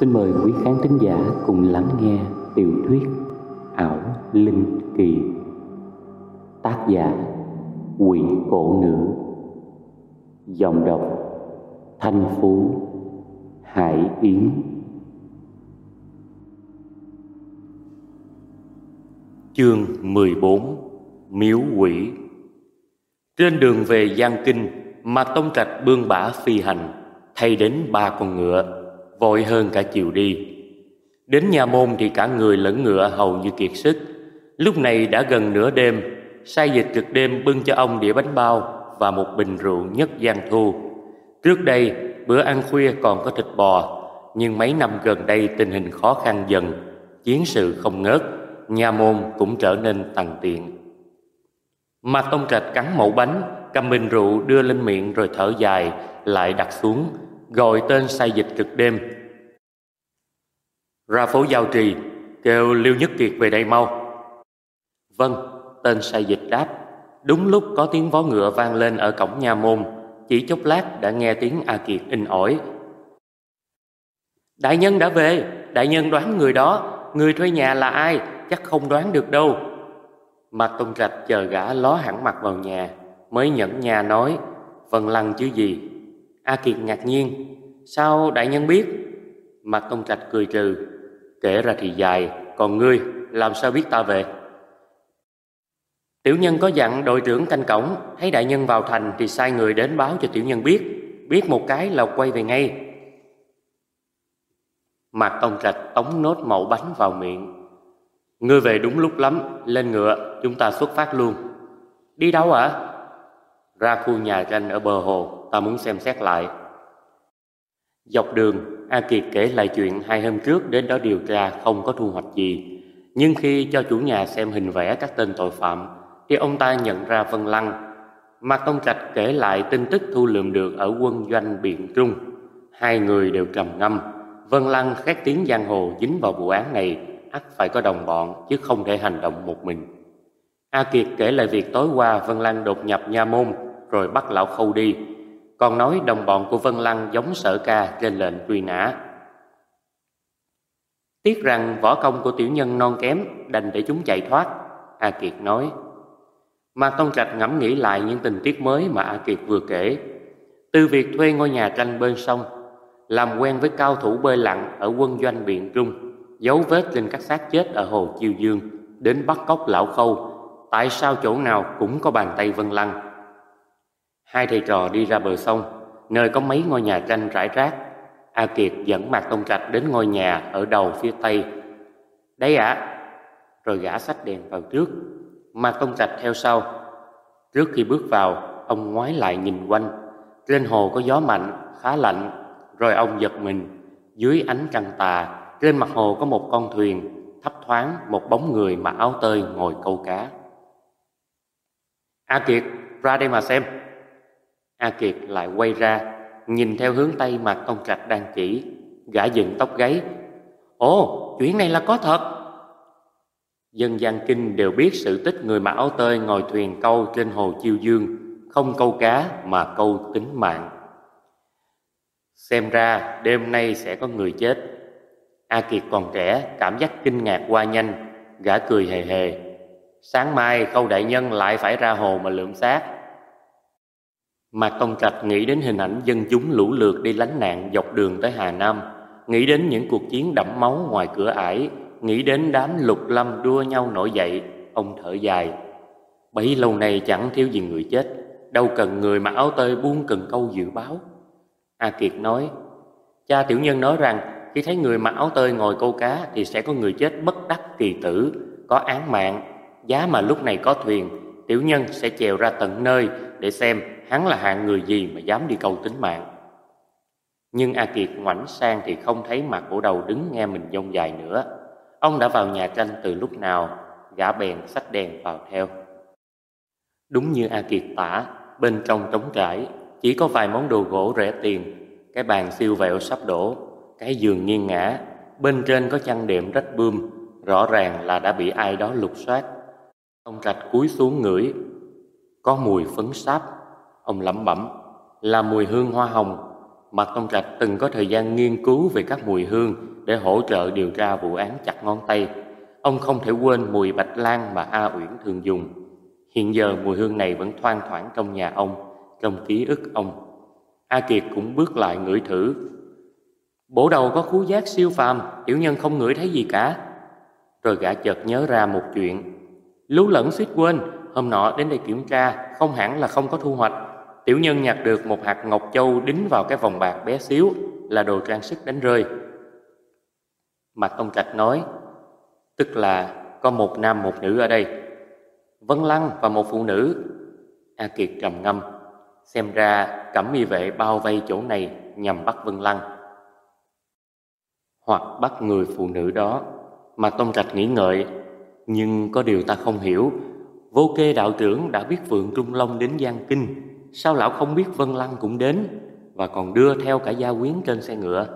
Xin mời quý khán thính giả cùng lắng nghe tiểu thuyết Ảo Linh Kỳ. Tác giả, Quỷ Cổ Nữ. Giọng đọc, Thanh Phú, Hải Yến. Chương 14 Miếu Quỷ. Trên đường về Giang Kinh mà Tông Trạch bương bả phi hành, thay đến ba con ngựa vội hơn cả chiều đi. Đến nhà môn thì cả người lẫn ngựa hầu như kiệt sức. Lúc này đã gần nửa đêm, sai dịch trực đêm bưng cho ông đĩa bánh bao và một bình rượu nhất gian thu. Trước đây, bữa ăn khuya còn có thịt bò, nhưng mấy năm gần đây tình hình khó khăn dần, chiến sự không ngớt, nhà môn cũng trở nên tằn tiện. Mặt ông Trạch cắn mẫu bánh, cầm bình rượu đưa lên miệng rồi thở dài, lại đặt xuống, gọi tên sai dịch trực đêm. Ra phố Giao Trì, kêu Liêu Nhất Kiệt về đây mau. Vâng, tên sai dịch đáp. Đúng lúc có tiếng vó ngựa vang lên ở cổng nhà môn, chỉ chốc lát đã nghe tiếng A Kiệt in ỏi. Đại nhân đã về, đại nhân đoán người đó, người thuê nhà là ai, chắc không đoán được đâu. Mạc Tông Trạch chờ gã ló hẳn mặt vào nhà, mới nhẫn nhà nói, Vân Lăng chứ gì. A Kiệt ngạc nhiên, sao đại nhân biết? Mặt Tông Trạch cười trừ, kể ra thì dài, còn ngươi làm sao biết ta về? Tiểu nhân có dặn đội trưởng canh cổng, thấy đại nhân vào thành thì sai người đến báo cho tiểu nhân biết, biết một cái là quay về ngay. Mặt Tông Trạch tống nốt mẫu bánh vào miệng. Ngươi về đúng lúc lắm, lên ngựa, chúng ta xuất phát luôn. Đi đâu ạ? À? Ra khu nhà tranh ở bờ hồ, ta muốn xem xét lại. Dọc đường, A Kiệt kể lại chuyện hai hôm trước đến đó điều tra không có thu hoạch gì. Nhưng khi cho chủ nhà xem hình vẽ các tên tội phạm, thì ông ta nhận ra Vân Lăng. Mạc Tông Trạch kể lại tin tức thu lượm được ở quân doanh Biện Trung. Hai người đều trầm ngâm. Vân Lăng khét tiếng giang hồ dính vào vụ án này, ắt phải có đồng bọn chứ không thể hành động một mình. A Kiệt kể lại việc tối qua Vân Lăng đột nhập nha môn rồi bắt lão khâu đi còn nói đồng bọn của Vân Lăng giống sở ca trên lệnh truy nã. Tiếc rằng võ công của tiểu nhân non kém đành để chúng chạy thoát, A Kiệt nói. Mà Tông Trạch ngẫm nghĩ lại những tình tiết mới mà A Kiệt vừa kể. Từ việc thuê ngôi nhà tranh bên sông, làm quen với cao thủ bơi lặn ở quân doanh Biện Trung, dấu vết trên các xác chết ở hồ Chiêu Dương, đến bắt cóc lão khâu, tại sao chỗ nào cũng có bàn tay Vân Lăng Hai thầy trò đi ra bờ sông, nơi có mấy ngôi nhà tranh rải rác. A Kiệt dẫn Mạc Tông Trạch đến ngôi nhà ở đầu phía tây. Đấy ạ! Rồi gã sách đèn vào trước. Mạc Tông Trạch theo sau. Trước khi bước vào, ông ngoái lại nhìn quanh. Trên hồ có gió mạnh, khá lạnh. Rồi ông giật mình. Dưới ánh trăng tà, trên mặt hồ có một con thuyền, thấp thoáng một bóng người mặc áo tơi ngồi câu cá. A Kiệt, ra đây mà xem. A Kiệt lại quay ra, nhìn theo hướng Tây mà ông Trạch đang chỉ, gã dựng tóc gáy. Ồ, chuyện này là có thật. Dân gian kinh đều biết sự tích người mặc áo tơi ngồi thuyền câu trên hồ Chiêu Dương, không câu cá mà câu tính mạng. Xem ra đêm nay sẽ có người chết. A Kiệt còn trẻ, cảm giác kinh ngạc qua nhanh, gã cười hề hề. Sáng mai câu đại nhân lại phải ra hồ mà lượm xác Mạc Tông Trạch nghĩ đến hình ảnh dân chúng lũ lượt đi lánh nạn dọc đường tới Hà Nam, nghĩ đến những cuộc chiến đẫm máu ngoài cửa ải, nghĩ đến đám lục lâm đua nhau nổi dậy, ông thở dài. Bấy lâu nay chẳng thiếu gì người chết, đâu cần người mặc áo tơi buông cần câu dự báo. A Kiệt nói, cha tiểu nhân nói rằng khi thấy người mặc áo tơi ngồi câu cá thì sẽ có người chết bất đắc kỳ tử, có án mạng, giá mà lúc này có thuyền, tiểu nhân sẽ chèo ra tận nơi để xem hắn là hạng người gì mà dám đi câu tính mạng. Nhưng A Kiệt ngoảnh sang thì không thấy mặt của đầu đứng nghe mình dông dài nữa. Ông đã vào nhà tranh từ lúc nào, gã bèn sách đèn vào theo. Đúng như A Kiệt tả, bên trong trống trải, chỉ có vài món đồ gỗ rẻ tiền, cái bàn siêu vẹo sắp đổ, cái giường nghiêng ngã, bên trên có chăn đệm rách bươm, rõ ràng là đã bị ai đó lục soát. Ông trạch cúi xuống ngửi, có mùi phấn sáp Ông lẩm bẩm là mùi hương hoa hồng Mạc Tông Trạch từng có thời gian nghiên cứu về các mùi hương để hỗ trợ điều tra vụ án chặt ngón tay. Ông không thể quên mùi bạch lan mà A Uyển thường dùng. Hiện giờ mùi hương này vẫn thoang thoảng trong nhà ông, trong ký ức ông. A Kiệt cũng bước lại ngửi thử. Bổ đầu có khú giác siêu phàm, tiểu nhân không ngửi thấy gì cả. Rồi gã chợt nhớ ra một chuyện. Lú lẫn suýt quên, hôm nọ đến đây kiểm tra, không hẳn là không có thu hoạch. Tiểu nhân nhặt được một hạt ngọc châu đính vào cái vòng bạc bé xíu, là đồ trang sức đánh rơi. mặt ông Trạch nói, tức là có một nam một nữ ở đây. Vân Lăng và một phụ nữ. A Kiệt trầm ngâm, xem ra cẩm y vệ bao vây chỗ này nhằm bắt Vân Lăng. Hoặc bắt người phụ nữ đó. mà Tông Trạch nghĩ ngợi, nhưng có điều ta không hiểu. Vô kê đạo trưởng đã biết Phượng Trung Long đến Giang Kinh, sao lão không biết Vân Lăng cũng đến và còn đưa theo cả gia quyến trên xe ngựa?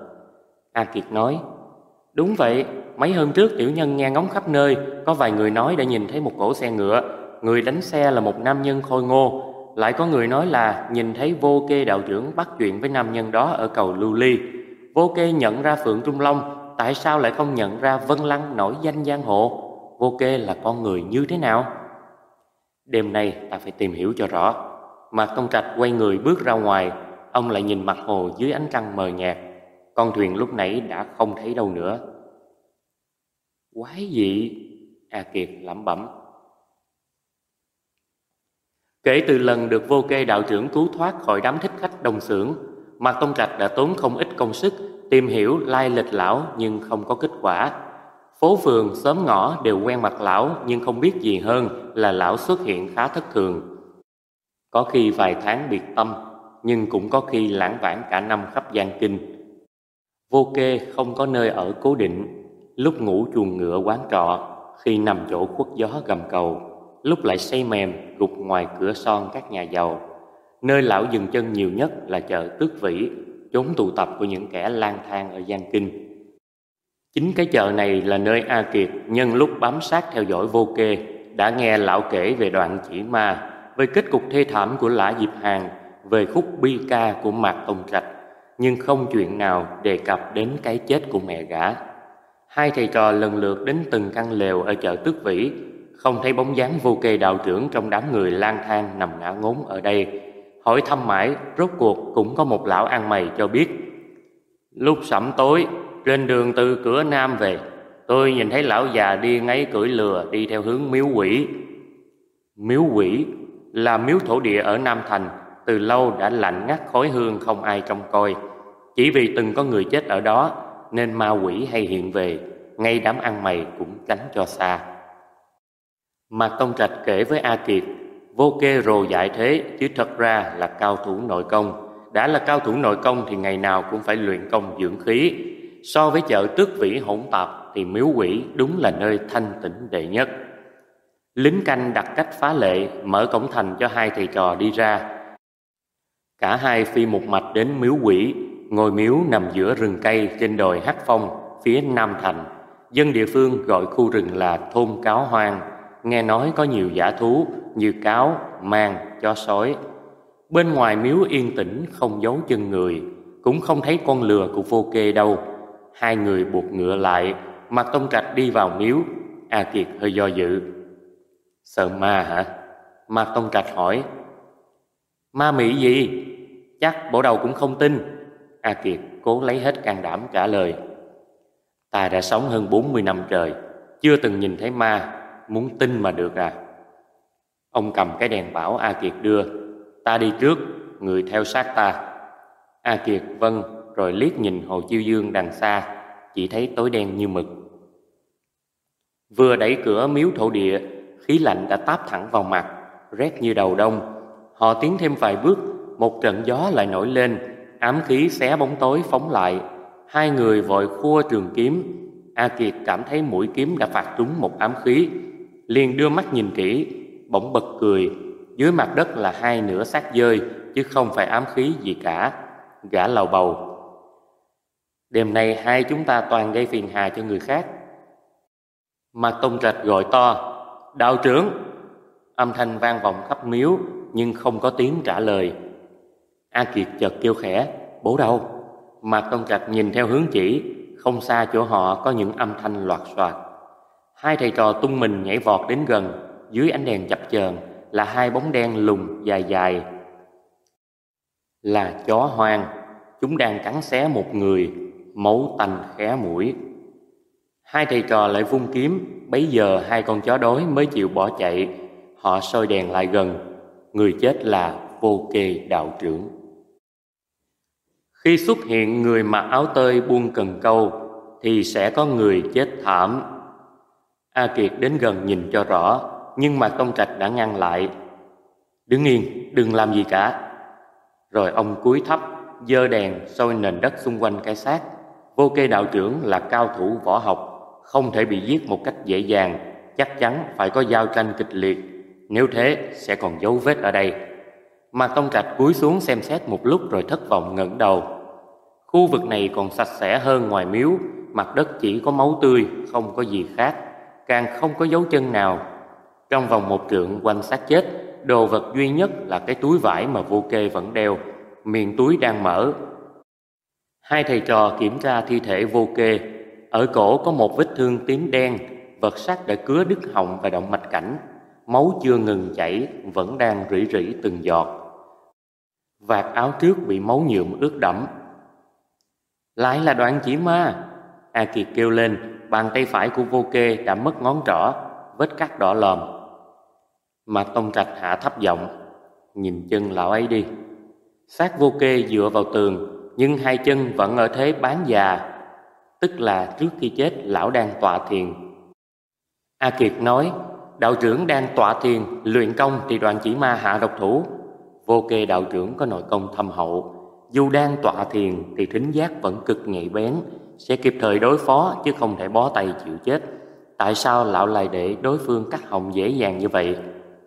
A Kiệt nói, Đúng vậy, mấy hôm trước tiểu nhân nghe ngóng khắp nơi, có vài người nói đã nhìn thấy một cỗ xe ngựa, người đánh xe là một nam nhân khôi ngô, lại có người nói là nhìn thấy vô kê đạo trưởng bắt chuyện với nam nhân đó ở cầu Lưu Ly. Vô kê nhận ra Phượng Trung Long, tại sao lại không nhận ra Vân Lăng nổi danh giang Hộ? Vô kê là con người như thế nào? Đêm nay ta phải tìm hiểu cho rõ. Mạc Tông Trạch quay người bước ra ngoài, ông lại nhìn mặt hồ dưới ánh trăng mờ nhạt. Con thuyền lúc nãy đã không thấy đâu nữa. Quái dị, A Kiệt lẩm bẩm. Kể từ lần được vô kê đạo trưởng cứu thoát khỏi đám thích khách đồng xưởng, Mạc Tông Trạch đã tốn không ít công sức tìm hiểu lai lịch lão nhưng không có kết quả. Phố phường, xóm ngõ đều quen mặt lão nhưng không biết gì hơn là lão xuất hiện khá thất thường. Có khi vài tháng biệt tâm, nhưng cũng có khi lãng vãng cả năm khắp Giang Kinh. Vô kê không có nơi ở cố định, lúc ngủ chuồng ngựa quán trọ, khi nằm chỗ khuất gió gầm cầu, lúc lại say mềm gục ngoài cửa son các nhà giàu. Nơi lão dừng chân nhiều nhất là chợ Tước Vĩ, chốn tụ tập của những kẻ lang thang ở Giang Kinh. Chính cái chợ này là nơi A Kiệt nhân lúc bám sát theo dõi vô kê đã nghe lão kể về đoạn chỉ ma, về kết cục thê thảm của Lã Diệp Hàng, về khúc bi ca của Mạc Tông Trạch, nhưng không chuyện nào đề cập đến cái chết của mẹ gã. Hai thầy trò lần lượt đến từng căn lều ở chợ Tước Vĩ, không thấy bóng dáng vô kê đạo trưởng trong đám người lang thang nằm ngã ngốn ở đây. Hỏi thăm mãi, rốt cuộc cũng có một lão ăn mày cho biết. Lúc sẩm tối, trên đường từ cửa Nam về, tôi nhìn thấy lão già đi ngáy cưỡi lừa đi theo hướng miếu quỷ. Miếu quỷ là miếu thổ địa ở Nam Thành, từ lâu đã lạnh ngắt khói hương không ai trông coi. Chỉ vì từng có người chết ở đó nên ma quỷ hay hiện về, ngay đám ăn mày cũng tránh cho xa. Mạc Tông Trạch kể với A Kiệt, vô kê rồ dại thế chứ thật ra là cao thủ nội công. Đã là cao thủ nội công thì ngày nào cũng phải luyện công dưỡng khí. So với chợ tước vĩ hỗn tạp thì miếu quỷ đúng là nơi thanh tịnh đệ nhất. Lính canh đặt cách phá lệ mở cổng thành cho hai thầy trò đi ra. Cả hai phi một mạch đến miếu quỷ, ngôi miếu nằm giữa rừng cây trên đồi Hắc Phong phía Nam Thành. Dân địa phương gọi khu rừng là thôn cáo hoang nghe nói có nhiều giả thú như cáo, mang, chó sói. Bên ngoài miếu yên tĩnh không giấu chân người, cũng không thấy con lừa của vô kê đâu. Hai người buộc ngựa lại, mặt tông trạch đi vào miếu. A Kiệt hơi do dự. Sợ ma hả? Mạc Tông Trạch hỏi. Ma mị gì? Chắc bộ đầu cũng không tin. A Kiệt cố lấy hết can đảm trả lời. Ta đã sống hơn 40 năm trời, chưa từng nhìn thấy ma muốn tin mà được à Ông cầm cái đèn bảo A Kiệt đưa Ta đi trước, người theo sát ta A Kiệt vâng rồi liếc nhìn Hồ Chiêu Dương đằng xa Chỉ thấy tối đen như mực. Vừa đẩy cửa miếu thổ địa Khí lạnh đã táp thẳng vào mặt Rét như đầu đông. Họ tiến thêm vài bước Một trận gió lại nổi lên Ám khí xé bóng tối phóng lại. Hai người vội khua trường kiếm. A Kiệt cảm thấy mũi kiếm đã phạt trúng một ám khí liền đưa mắt nhìn kỹ, bỗng bật cười, dưới mặt đất là hai nửa xác dơi chứ không phải ám khí gì cả. Gã lầu bầu. Đêm nay hai chúng ta toàn gây phiền hà cho người khác. Mạc Tông Trạch gọi to, đạo trưởng. Âm thanh vang vọng khắp miếu nhưng không có tiếng trả lời. A Kiệt chợt kêu khẽ, bố đâu? Mạc Tông Trạch nhìn theo hướng chỉ, không xa chỗ họ có những âm thanh loạt soạt. Hai thầy trò tung mình nhảy vọt đến gần, dưới ánh đèn chập chờn là hai bóng đen lùn dài dài. Là chó hoang, chúng đang cắn xé một người, máu tanh khé mũi. Hai thầy trò lại vung kiếm, bấy giờ hai con chó đói mới chịu bỏ chạy. Họ soi đèn lại gần, người chết là vô kê đạo trưởng. Khi xuất hiện người mặc áo tơi buông cần câu thì sẽ có người chết thảm. A Kiệt đến gần nhìn cho rõ, nhưng mà Công Trạch đã ngăn lại. Đứng yên, đừng làm gì cả. Rồi ông cúi thấp, dơ đèn soi nền đất xung quanh cái xác. Vô kê đạo trưởng là cao thủ võ học, không thể bị giết một cách dễ dàng, chắc chắn phải có giao tranh kịch liệt. Nếu thế sẽ còn dấu vết ở đây. Mạc Tông Trạch cúi xuống xem xét một lúc rồi thất vọng ngẩng đầu. Khu vực này còn sạch sẽ hơn ngoài miếu, mặt đất chỉ có máu tươi, không có gì khác, càng không có dấu chân nào. Trong vòng một trượng quanh xác chết, đồ vật duy nhất là cái túi vải mà vô kê vẫn đeo, miệng túi đang mở. Hai thầy trò kiểm tra thi thể vô kê, ở cổ có một vết thương tím đen, vật sắc đã cứa đứt họng và động mạch cảnh, máu chưa ngừng chảy, vẫn đang rỉ rỉ từng giọt. Vạt áo trước bị máu nhuộm ướt đẫm. Lại là đoạn chỉ ma. A Kiệt kêu lên, bàn tay phải của vô kê đã mất ngón trỏ, vết cắt đỏ lòm. mặt Tông Trạch hạ thấp giọng, nhìn chân lão ấy đi. Xác vô kê dựa vào tường, nhưng hai chân vẫn ở thế bán già, tức là trước khi chết lão đang tọa thiền. A Kiệt nói, đạo trưởng đang tọa thiền, luyện công thì đoàn chỉ ma hạ độc thủ. Vô kê đạo trưởng có nội công thâm hậu, dù đang tọa thiền thì thính giác vẫn cực nhạy bén, sẽ kịp thời đối phó chứ không thể bó tay chịu chết. Tại sao lão lại để đối phương cắt họng dễ dàng như vậy?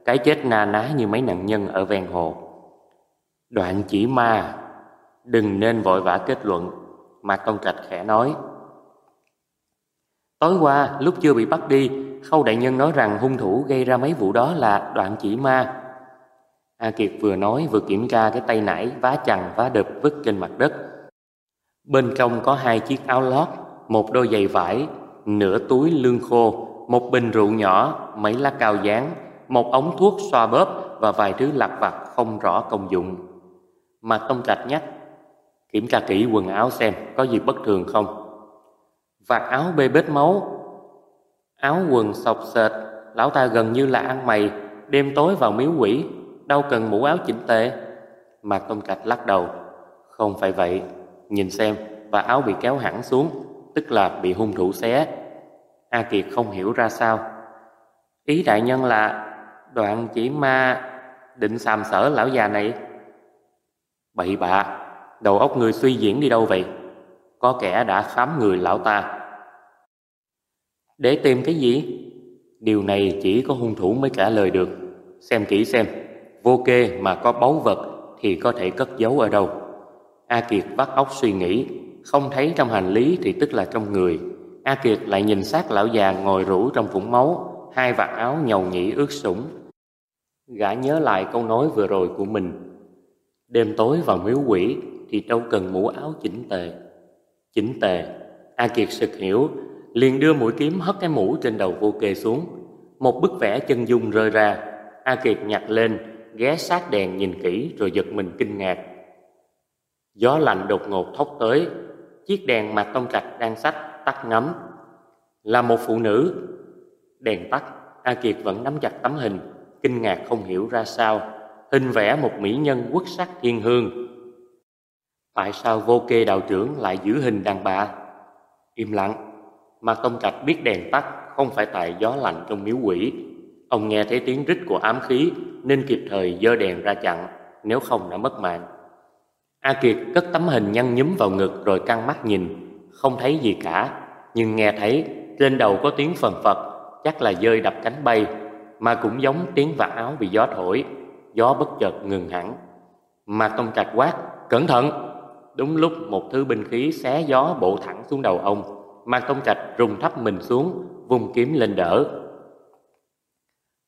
Cái chết na ná như mấy nạn nhân ở ven hồ. Đoạn chỉ ma, đừng nên vội vã kết luận. Mạc Tông Trạch khẽ nói. Tối qua, lúc chưa bị bắt đi, Khâu Đại Nhân nói rằng hung thủ gây ra mấy vụ đó là đoạn chỉ ma. A Kiệt vừa nói vừa kiểm tra cái tay nải vá chằng vá đập vứt trên mặt đất. Bên trong có hai chiếc áo lót, một đôi giày vải, nửa túi lương khô, một bình rượu nhỏ, mấy lá cao dán, một ống thuốc xoa bóp và vài thứ lặt vặt không rõ công dụng. Mạc Tông Trạch nhắc, kiểm tra kỹ quần áo xem có gì bất thường không. Vạt áo bê bết máu, áo quần sọc sệt, lão ta gần như là ăn mày, đêm tối vào miếu quỷ, đâu cần mũ áo chỉnh tề. Mạc Tông Trạch lắc đầu, không phải vậy, nhìn xem, và áo bị kéo hẳn xuống, tức là bị hung thủ xé. A Kiệt không hiểu ra sao. Ý đại nhân là đoạn chỉ ma định xàm sở lão già này. Bậy bạ, đầu óc người suy diễn đi đâu vậy? Có kẻ đã khám người lão ta. Để tìm cái gì? Điều này chỉ có hung thủ mới trả lời được. Xem kỹ xem, vô kê mà có báu vật thì có thể cất giấu ở đâu. A Kiệt bắt óc suy nghĩ, không thấy trong hành lý thì tức là trong người. A Kiệt lại nhìn xác lão già ngồi rũ trong vũng máu, hai vạt áo nhầu nhĩ ướt sũng. Gã nhớ lại câu nói vừa rồi của mình. Đêm tối vào miếu quỷ thì đâu cần mũ áo chỉnh tề. Chỉnh tề, A Kiệt sực hiểu, liền đưa mũi kiếm hất cái mũ trên đầu vô kê xuống. Một bức vẽ chân dung rơi ra, A Kiệt nhặt lên, ghé sát đèn nhìn kỹ rồi giật mình kinh ngạc. Gió lạnh đột ngột thốc tới, chiếc đèn mà tông trạch đang sách tắt ngấm. Là một phụ nữ. Đèn tắt, A Kiệt vẫn nắm chặt tấm hình, kinh ngạc không hiểu ra sao. Hình vẽ một mỹ nhân quốc sắc thiên hương. Tại sao vô kê đạo trưởng lại giữ hình đàn bà? Im lặng, mà Tông Trạch biết đèn tắt không phải tại gió lạnh trong miếu quỷ. Ông nghe thấy tiếng rít của ám khí nên kịp thời dơ đèn ra chặn, nếu không đã mất mạng. A Kiệt cất tấm hình nhăn nhúm vào ngực rồi căng mắt nhìn, không thấy gì cả, nhưng nghe thấy trên đầu có tiếng phần phật, chắc là dơi đập cánh bay, mà cũng giống tiếng vạt áo bị gió thổi, gió bất chợt ngừng hẳn. Mạc Tông Trạch quát, cẩn thận! Đúng lúc một thứ binh khí xé gió bổ thẳng xuống đầu ông, Mạc Tông Trạch rùng thấp mình xuống, vùng kiếm lên đỡ.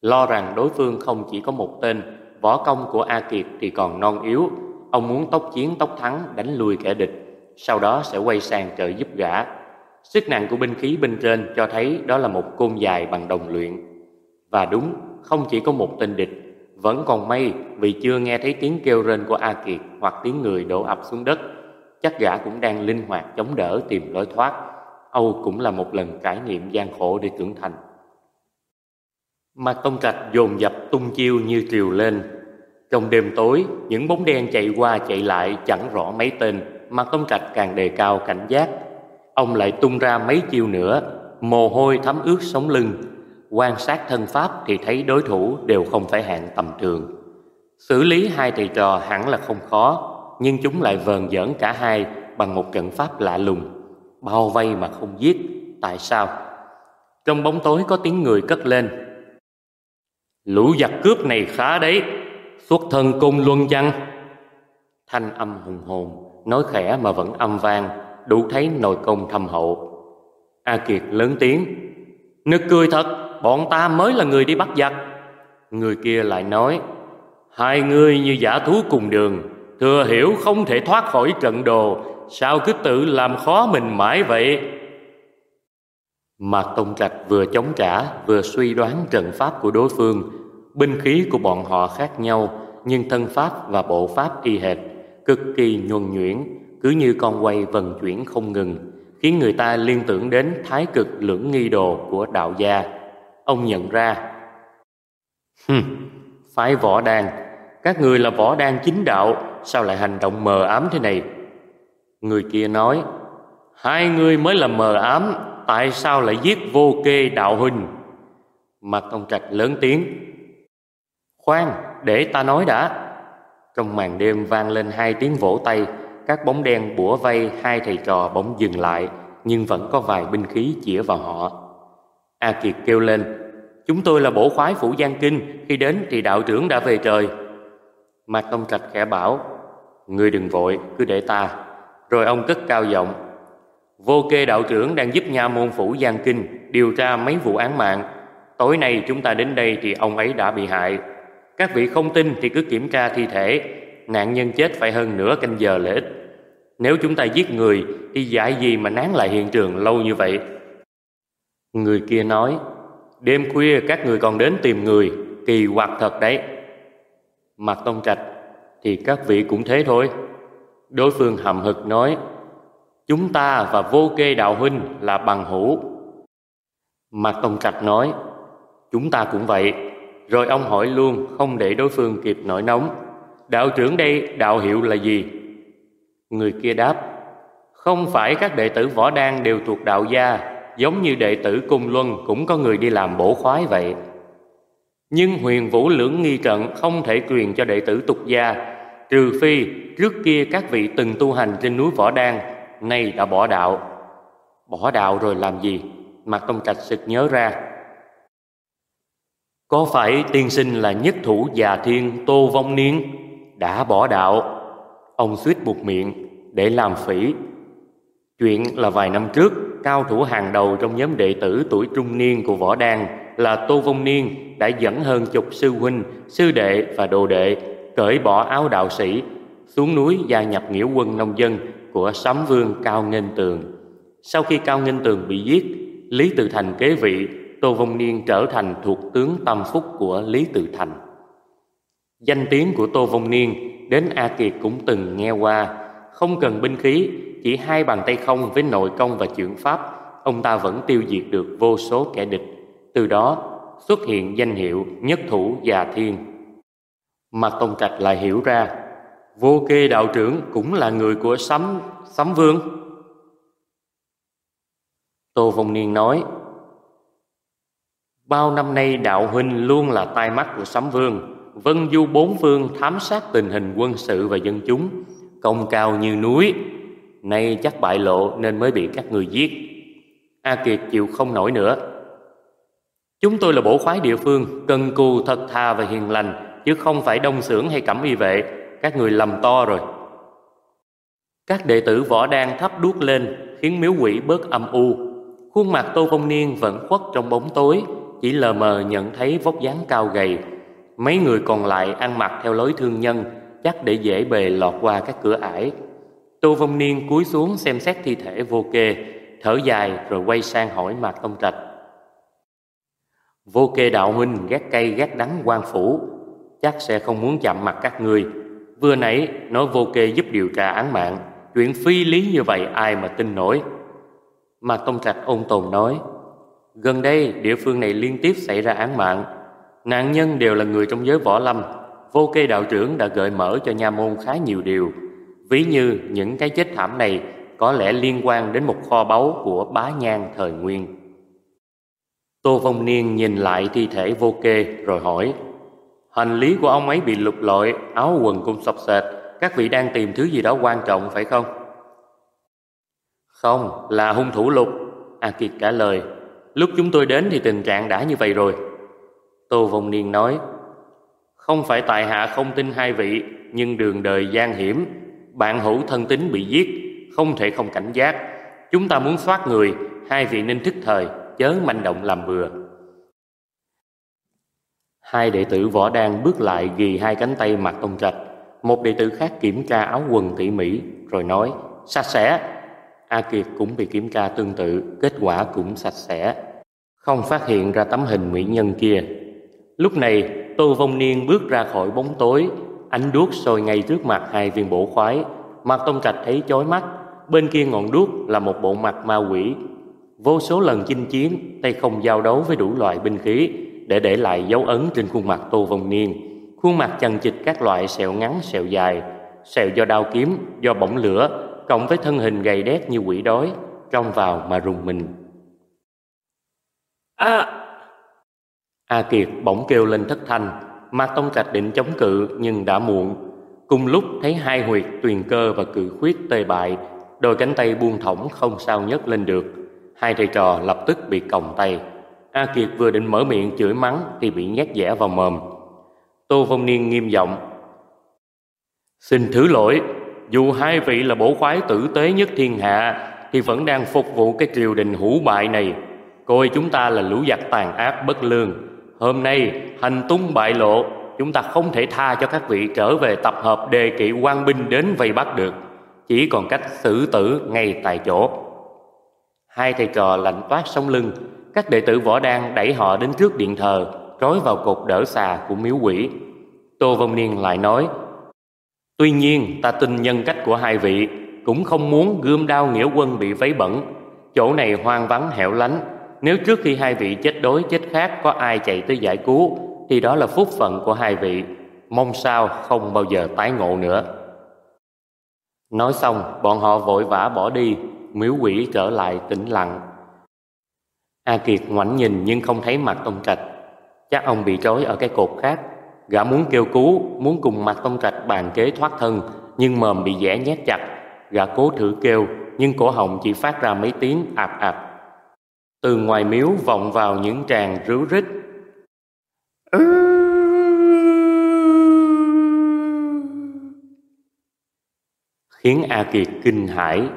Lo rằng đối phương không chỉ có một tên, võ công của A Kiệt thì còn non yếu, ông muốn tốc chiến tốc thắng đánh lui kẻ địch, sau đó sẽ quay sang trợ giúp gã. Sức nặng của binh khí bên trên cho thấy đó là một côn dài bằng đồng luyện. Và đúng, không chỉ có một tên địch, vẫn còn may vì chưa nghe thấy tiếng kêu rên của A Kiệt hoặc tiếng người đổ ập xuống đất. Chắc gã cũng đang linh hoạt chống đỡ tìm lối thoát. Âu cũng là một lần trải nghiệm gian khổ để trưởng thành. Mà công Trạch dồn dập tung chiêu như triều lên. Trong đêm tối, những bóng đen chạy qua chạy lại chẳng rõ mấy tên, mà công Trạch càng đề cao cảnh giác. Ông lại tung ra mấy chiêu nữa, mồ hôi thấm ướt sống lưng. Quan sát thân pháp thì thấy đối thủ đều không phải hạng tầm thường. Xử lý hai thầy trò hẳn là không khó, nhưng chúng lại vờn giỡn cả hai bằng một trận pháp lạ lùng. Bao vây mà không giết, tại sao? Trong bóng tối có tiếng người cất lên, Lũ giặc cướp này khá đấy Xuất thân cung luân chăng? Thanh âm hùng hồn Nói khẽ mà vẫn âm vang Đủ thấy nội công thâm hậu. A Kiệt lớn tiếng. Nực cười thật Bọn ta mới là người đi bắt giặc. Người kia lại nói Hai người như giả thú cùng đường Thừa hiểu không thể thoát khỏi trận đồ Sao cứ tự làm khó mình mãi vậy Mạc Tông Trạch vừa chống trả vừa suy đoán trận pháp của đối phương Binh khí của bọn họ khác nhau nhưng thân pháp và bộ pháp y hệt, cực kỳ nhuần nhuyễn, cứ như con quay vận chuyển không ngừng, khiến người ta liên tưởng đến thái cực lưỡng nghi đồ của đạo gia. Ông nhận ra, Hừm, phái võ đan, các người là võ đan chính đạo, sao lại hành động mờ ám thế này? Người kia nói, hai người mới là mờ ám, tại sao lại giết vô kê đạo huynh? Mặt ông Trạch lớn tiếng, Khoan, để ta nói đã. Trong màn đêm vang lên hai tiếng vỗ tay, các bóng đen bủa vây hai thầy trò bỗng dừng lại, nhưng vẫn có vài binh khí chĩa vào họ. A Kiệt kêu lên, chúng tôi là bổ khoái phủ Giang Kinh, khi đến thì đạo trưởng đã về trời. Mạc Tông Trạch khẽ bảo, Ngươi đừng vội, cứ để ta. Rồi ông cất cao giọng, Vô kê đạo trưởng đang giúp nha môn phủ Giang Kinh điều tra mấy vụ án mạng. Tối nay chúng ta đến đây thì ông ấy đã bị hại, các vị không tin thì cứ kiểm tra thi thể Nạn nhân chết phải hơn nửa canh giờ lễ ích. Nếu chúng ta giết người Thì giải gì mà nán lại hiện trường lâu như vậy Người kia nói Đêm khuya các người còn đến tìm người Kỳ quặc thật đấy Mặt tông trạch, Thì các vị cũng thế thôi. Đối phương hầm hực nói, Chúng ta và vô kê đạo huynh là bằng hữu. Mặt tông trạch nói, Chúng ta cũng vậy. Rồi ông hỏi luôn, không để đối phương kịp nổi nóng, Đạo trưởng đây, đạo hiệu là gì? Người kia đáp, Không phải các đệ tử võ đan đều thuộc đạo gia, Giống như đệ tử cung luân cũng có người đi làm bổ khoái vậy. Nhưng huyền vũ lưỡng nghi trận không thể truyền cho đệ tử tục gia Trừ phi trước kia các vị từng tu hành trên núi Võ Đan Nay đã bỏ đạo Bỏ đạo rồi làm gì? Mạc Tông Trạch sực nhớ ra có phải tiên sinh là nhất thủ già thiên Tô Vong Niên đã bỏ đạo? Ông suýt buộc miệng để làm phỉ. Chuyện là vài năm trước, cao thủ hàng đầu trong nhóm đệ tử tuổi trung niên của Võ Đan là Tô Vong Niên đã dẫn hơn chục sư huynh, sư đệ và đồ đệ cởi bỏ áo đạo sĩ xuống núi gia nhập nghĩa quân nông dân của sấm vương Cao Nghênh Tường. Sau khi Cao Nghênh Tường bị giết, Lý Tự Thành kế vị Tô Vong Niên trở thành thuộc tướng tâm phúc của Lý Tự Thành. Danh tiếng của Tô Vong Niên đến A Kiệt cũng từng nghe qua, không cần binh khí, chỉ hai bàn tay không với nội công và chuyển pháp, ông ta vẫn tiêu diệt được vô số kẻ địch. Từ đó xuất hiện danh hiệu nhất thủ già thiên. Mặt Tông Trạch lại hiểu ra, vô kê đạo trưởng cũng là người của sấm sấm vương. Tô Vong Niên nói, Bao năm nay đạo huynh luôn là tai mắt của sấm vương Vân du bốn phương thám sát tình hình quân sự và dân chúng Công cao như núi Nay chắc bại lộ nên mới bị các người giết A Kiệt chịu không nổi nữa Chúng tôi là bổ khoái địa phương Cần cù thật thà và hiền lành Chứ không phải đông xưởng hay cẩm y vệ Các người lầm to rồi Các đệ tử võ đang thắp đuốc lên Khiến miếu quỷ bớt âm u Khuôn mặt Tô Phong Niên vẫn khuất trong bóng tối chỉ lờ mờ nhận thấy vóc dáng cao gầy. Mấy người còn lại ăn mặc theo lối thương nhân, chắc để dễ bề lọt qua các cửa ải. Tô Vong Niên cúi xuống xem xét thi thể vô kê, thở dài rồi quay sang hỏi Mạc Tông Trạch. Vô kê đạo huynh ghét cay ghét đắng quan phủ, chắc sẽ không muốn chạm mặt các người. Vừa nãy nói vô kê giúp điều tra án mạng, chuyện phi lý như vậy ai mà tin nổi. Mà Tông Trạch ôn tồn nói, gần đây địa phương này liên tiếp xảy ra án mạng, nạn nhân đều là người trong giới võ lâm. Vô kê đạo trưởng đã gợi mở cho nha môn khá nhiều điều, ví như những cái chết thảm này có lẽ liên quan đến một kho báu của bá nhan thời nguyên. Tô Vong Niên nhìn lại thi thể vô kê rồi hỏi Hành lý của ông ấy bị lục lọi, áo quần cũng sọc sệt Các vị đang tìm thứ gì đó quan trọng phải không? Không, là hung thủ lục A Kiệt trả lời. Lúc chúng tôi đến thì tình trạng đã như vậy rồi. Tô Vong Niên nói Không phải tại hạ không tin hai vị Nhưng đường đời gian hiểm Bạn hữu thân tính bị giết Không thể không cảnh giác. Chúng ta muốn soát người Hai vị nên thức thời. Chớ manh động làm bừa. Hai đệ tử võ đang bước lại ghi hai cánh tay mặt tông trạch. Một đệ tử khác kiểm tra áo quần tỉ mỉ, Rồi nói, Sạch sẽ. A Kiệt cũng bị kiểm tra tương tự, Kết quả cũng sạch sẽ. Không phát hiện ra tấm hình mỹ nhân kia. Lúc này, Tô Vong Niên bước ra khỏi bóng tối, Ánh đuốc sôi ngay trước mặt hai viên bổ khoái. Mặt Tông Trạch thấy chói mắt, Bên kia ngọn đuốc là một bộ mặt ma quỷ. Vô số lần chinh chiến Tay không giao đấu với đủ loại binh khí Để để lại dấu ấn trên khuôn mặt Tô Vong Niên. Khuôn mặt chằng chịt các loại sẹo ngắn sẹo dài Sẹo do đao kiếm, do bỏng lửa Cộng với thân hình gầy đét như quỷ đói Trông vào mà rùng mình. A! A Kiệt bỗng kêu lên thất thanh Mạc Tông Trạch định chống cự nhưng đã muộn. Cùng lúc thấy hai huyệt tuyền cơ và cự khuyết tê bại Đôi cánh tay buông thõng không sao nhấc lên được Hai thầy trò lập tức bị còng tay. A Kiệt vừa định mở miệng chửi mắng Thì bị nhét dẻ vào mồm. Tô Vong Niên nghiêm giọng, Xin thứ lỗi, Dù hai vị là bổ khoái tử tế nhất thiên hạ Thì vẫn đang phục vụ cái triều đình hủ bại này. Coi chúng ta là lũ giặc tàn ác bất lương. Hôm nay hành tung bại lộ, Chúng ta không thể tha cho các vị trở về tập hợp đề kỵ quan binh đến vây bắt được. Chỉ còn cách xử tử ngay tại chỗ. Hai thầy trò lạnh toát sống lưng. Các đệ tử võ đan đẩy họ đến trước điện thờ, Trói vào cột đỡ xà của miếu quỷ. Tô Vong Niên lại nói, Tuy nhiên, ta tin nhân cách của hai vị Cũng không muốn gươm đao nghĩa quân bị vấy bẩn. Chỗ này hoang vắng hẻo lánh. Nếu trước khi hai vị chết đối chết khác Có ai chạy tới giải cứu, Thì đó là phúc phận của hai vị. Mong sao không bao giờ tái ngộ nữa. Nói xong, bọn họ vội vã bỏ đi miếu quỷ trở lại tĩnh lặng. A Kiệt ngoảnh nhìn nhưng không thấy mặt Tông Trạch. Chắc ông bị trói ở cái cột khác. Gã muốn kêu cứu, muốn cùng mặt Tông Trạch bàn kế thoát thân, nhưng mồm bị dẻ nhét chặt. Gã cố thử kêu, nhưng cổ họng chỉ phát ra mấy tiếng ạp ạp. Từ ngoài miếu vọng vào những tràng rú rít. Khiến A Kiệt kinh hãi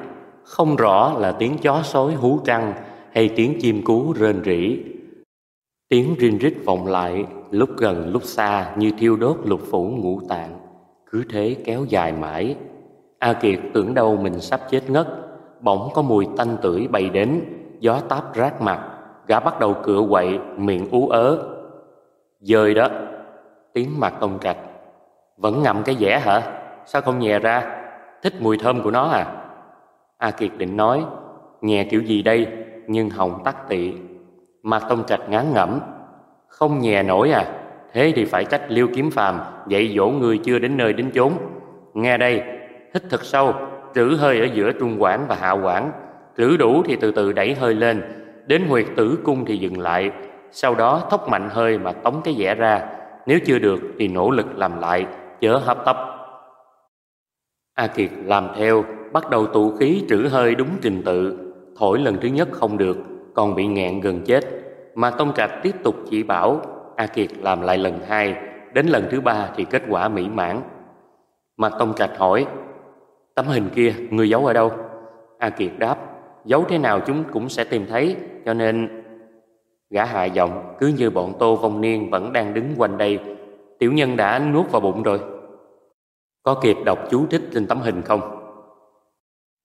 không rõ là tiếng chó sói hú trăng hay tiếng chim cú rên rỉ. Tiếng rinh rít vọng lại, lúc gần lúc xa như thiêu đốt lục phủ ngũ tạng, cứ thế kéo dài mãi. A Kiệt tưởng đâu mình sắp chết ngất, bỗng có mùi tanh tưởi bay đến, gió táp rát mặt, gã bắt đầu cựa quậy, miệng ú ớ. Dời đó, tiếng mặt ông trạch. Vẫn ngậm cái dẻ hả? Sao không nhè ra? Thích mùi thơm của nó à? A Kiệt định nói Nghe kiểu gì đây, Nhưng Hồng tắc tị Mạc Tông Trạch ngán ngẩm, Không nhè nổi à Thế thì phải trách Liêu Kiếm Phàm Dạy dỗ người chưa đến nơi đến chốn. Nghe đây, Hít thật sâu, Trữ hơi ở giữa trung quản và hạ quản Trữ đủ thì từ từ đẩy hơi lên, Đến huyệt tử cung thì dừng lại. Sau đó thốc mạnh hơi mà tống cái dẻ ra, Nếu chưa được thì nỗ lực làm lại, Chớ hấp tấp. A Kiệt làm theo bắt đầu tụ khí trữ hơi đúng trình tự, thổi lần thứ nhất không được, còn bị nghẹn gần chết. Mà Tông Trạch tiếp tục chỉ bảo, A Kiệt làm lại lần hai, đến lần thứ ba thì kết quả mỹ mãn. Mà Tông Trạch hỏi, tấm hình kia người giấu ở đâu? A Kiệt đáp, giấu thế nào chúng cũng sẽ tìm thấy, cho nên... Gã hạ giọng cứ như bọn Tô Vong Niên vẫn đang đứng quanh đây, tiểu nhân đã nuốt vào bụng rồi. Có kịp đọc chú thích trên tấm hình không?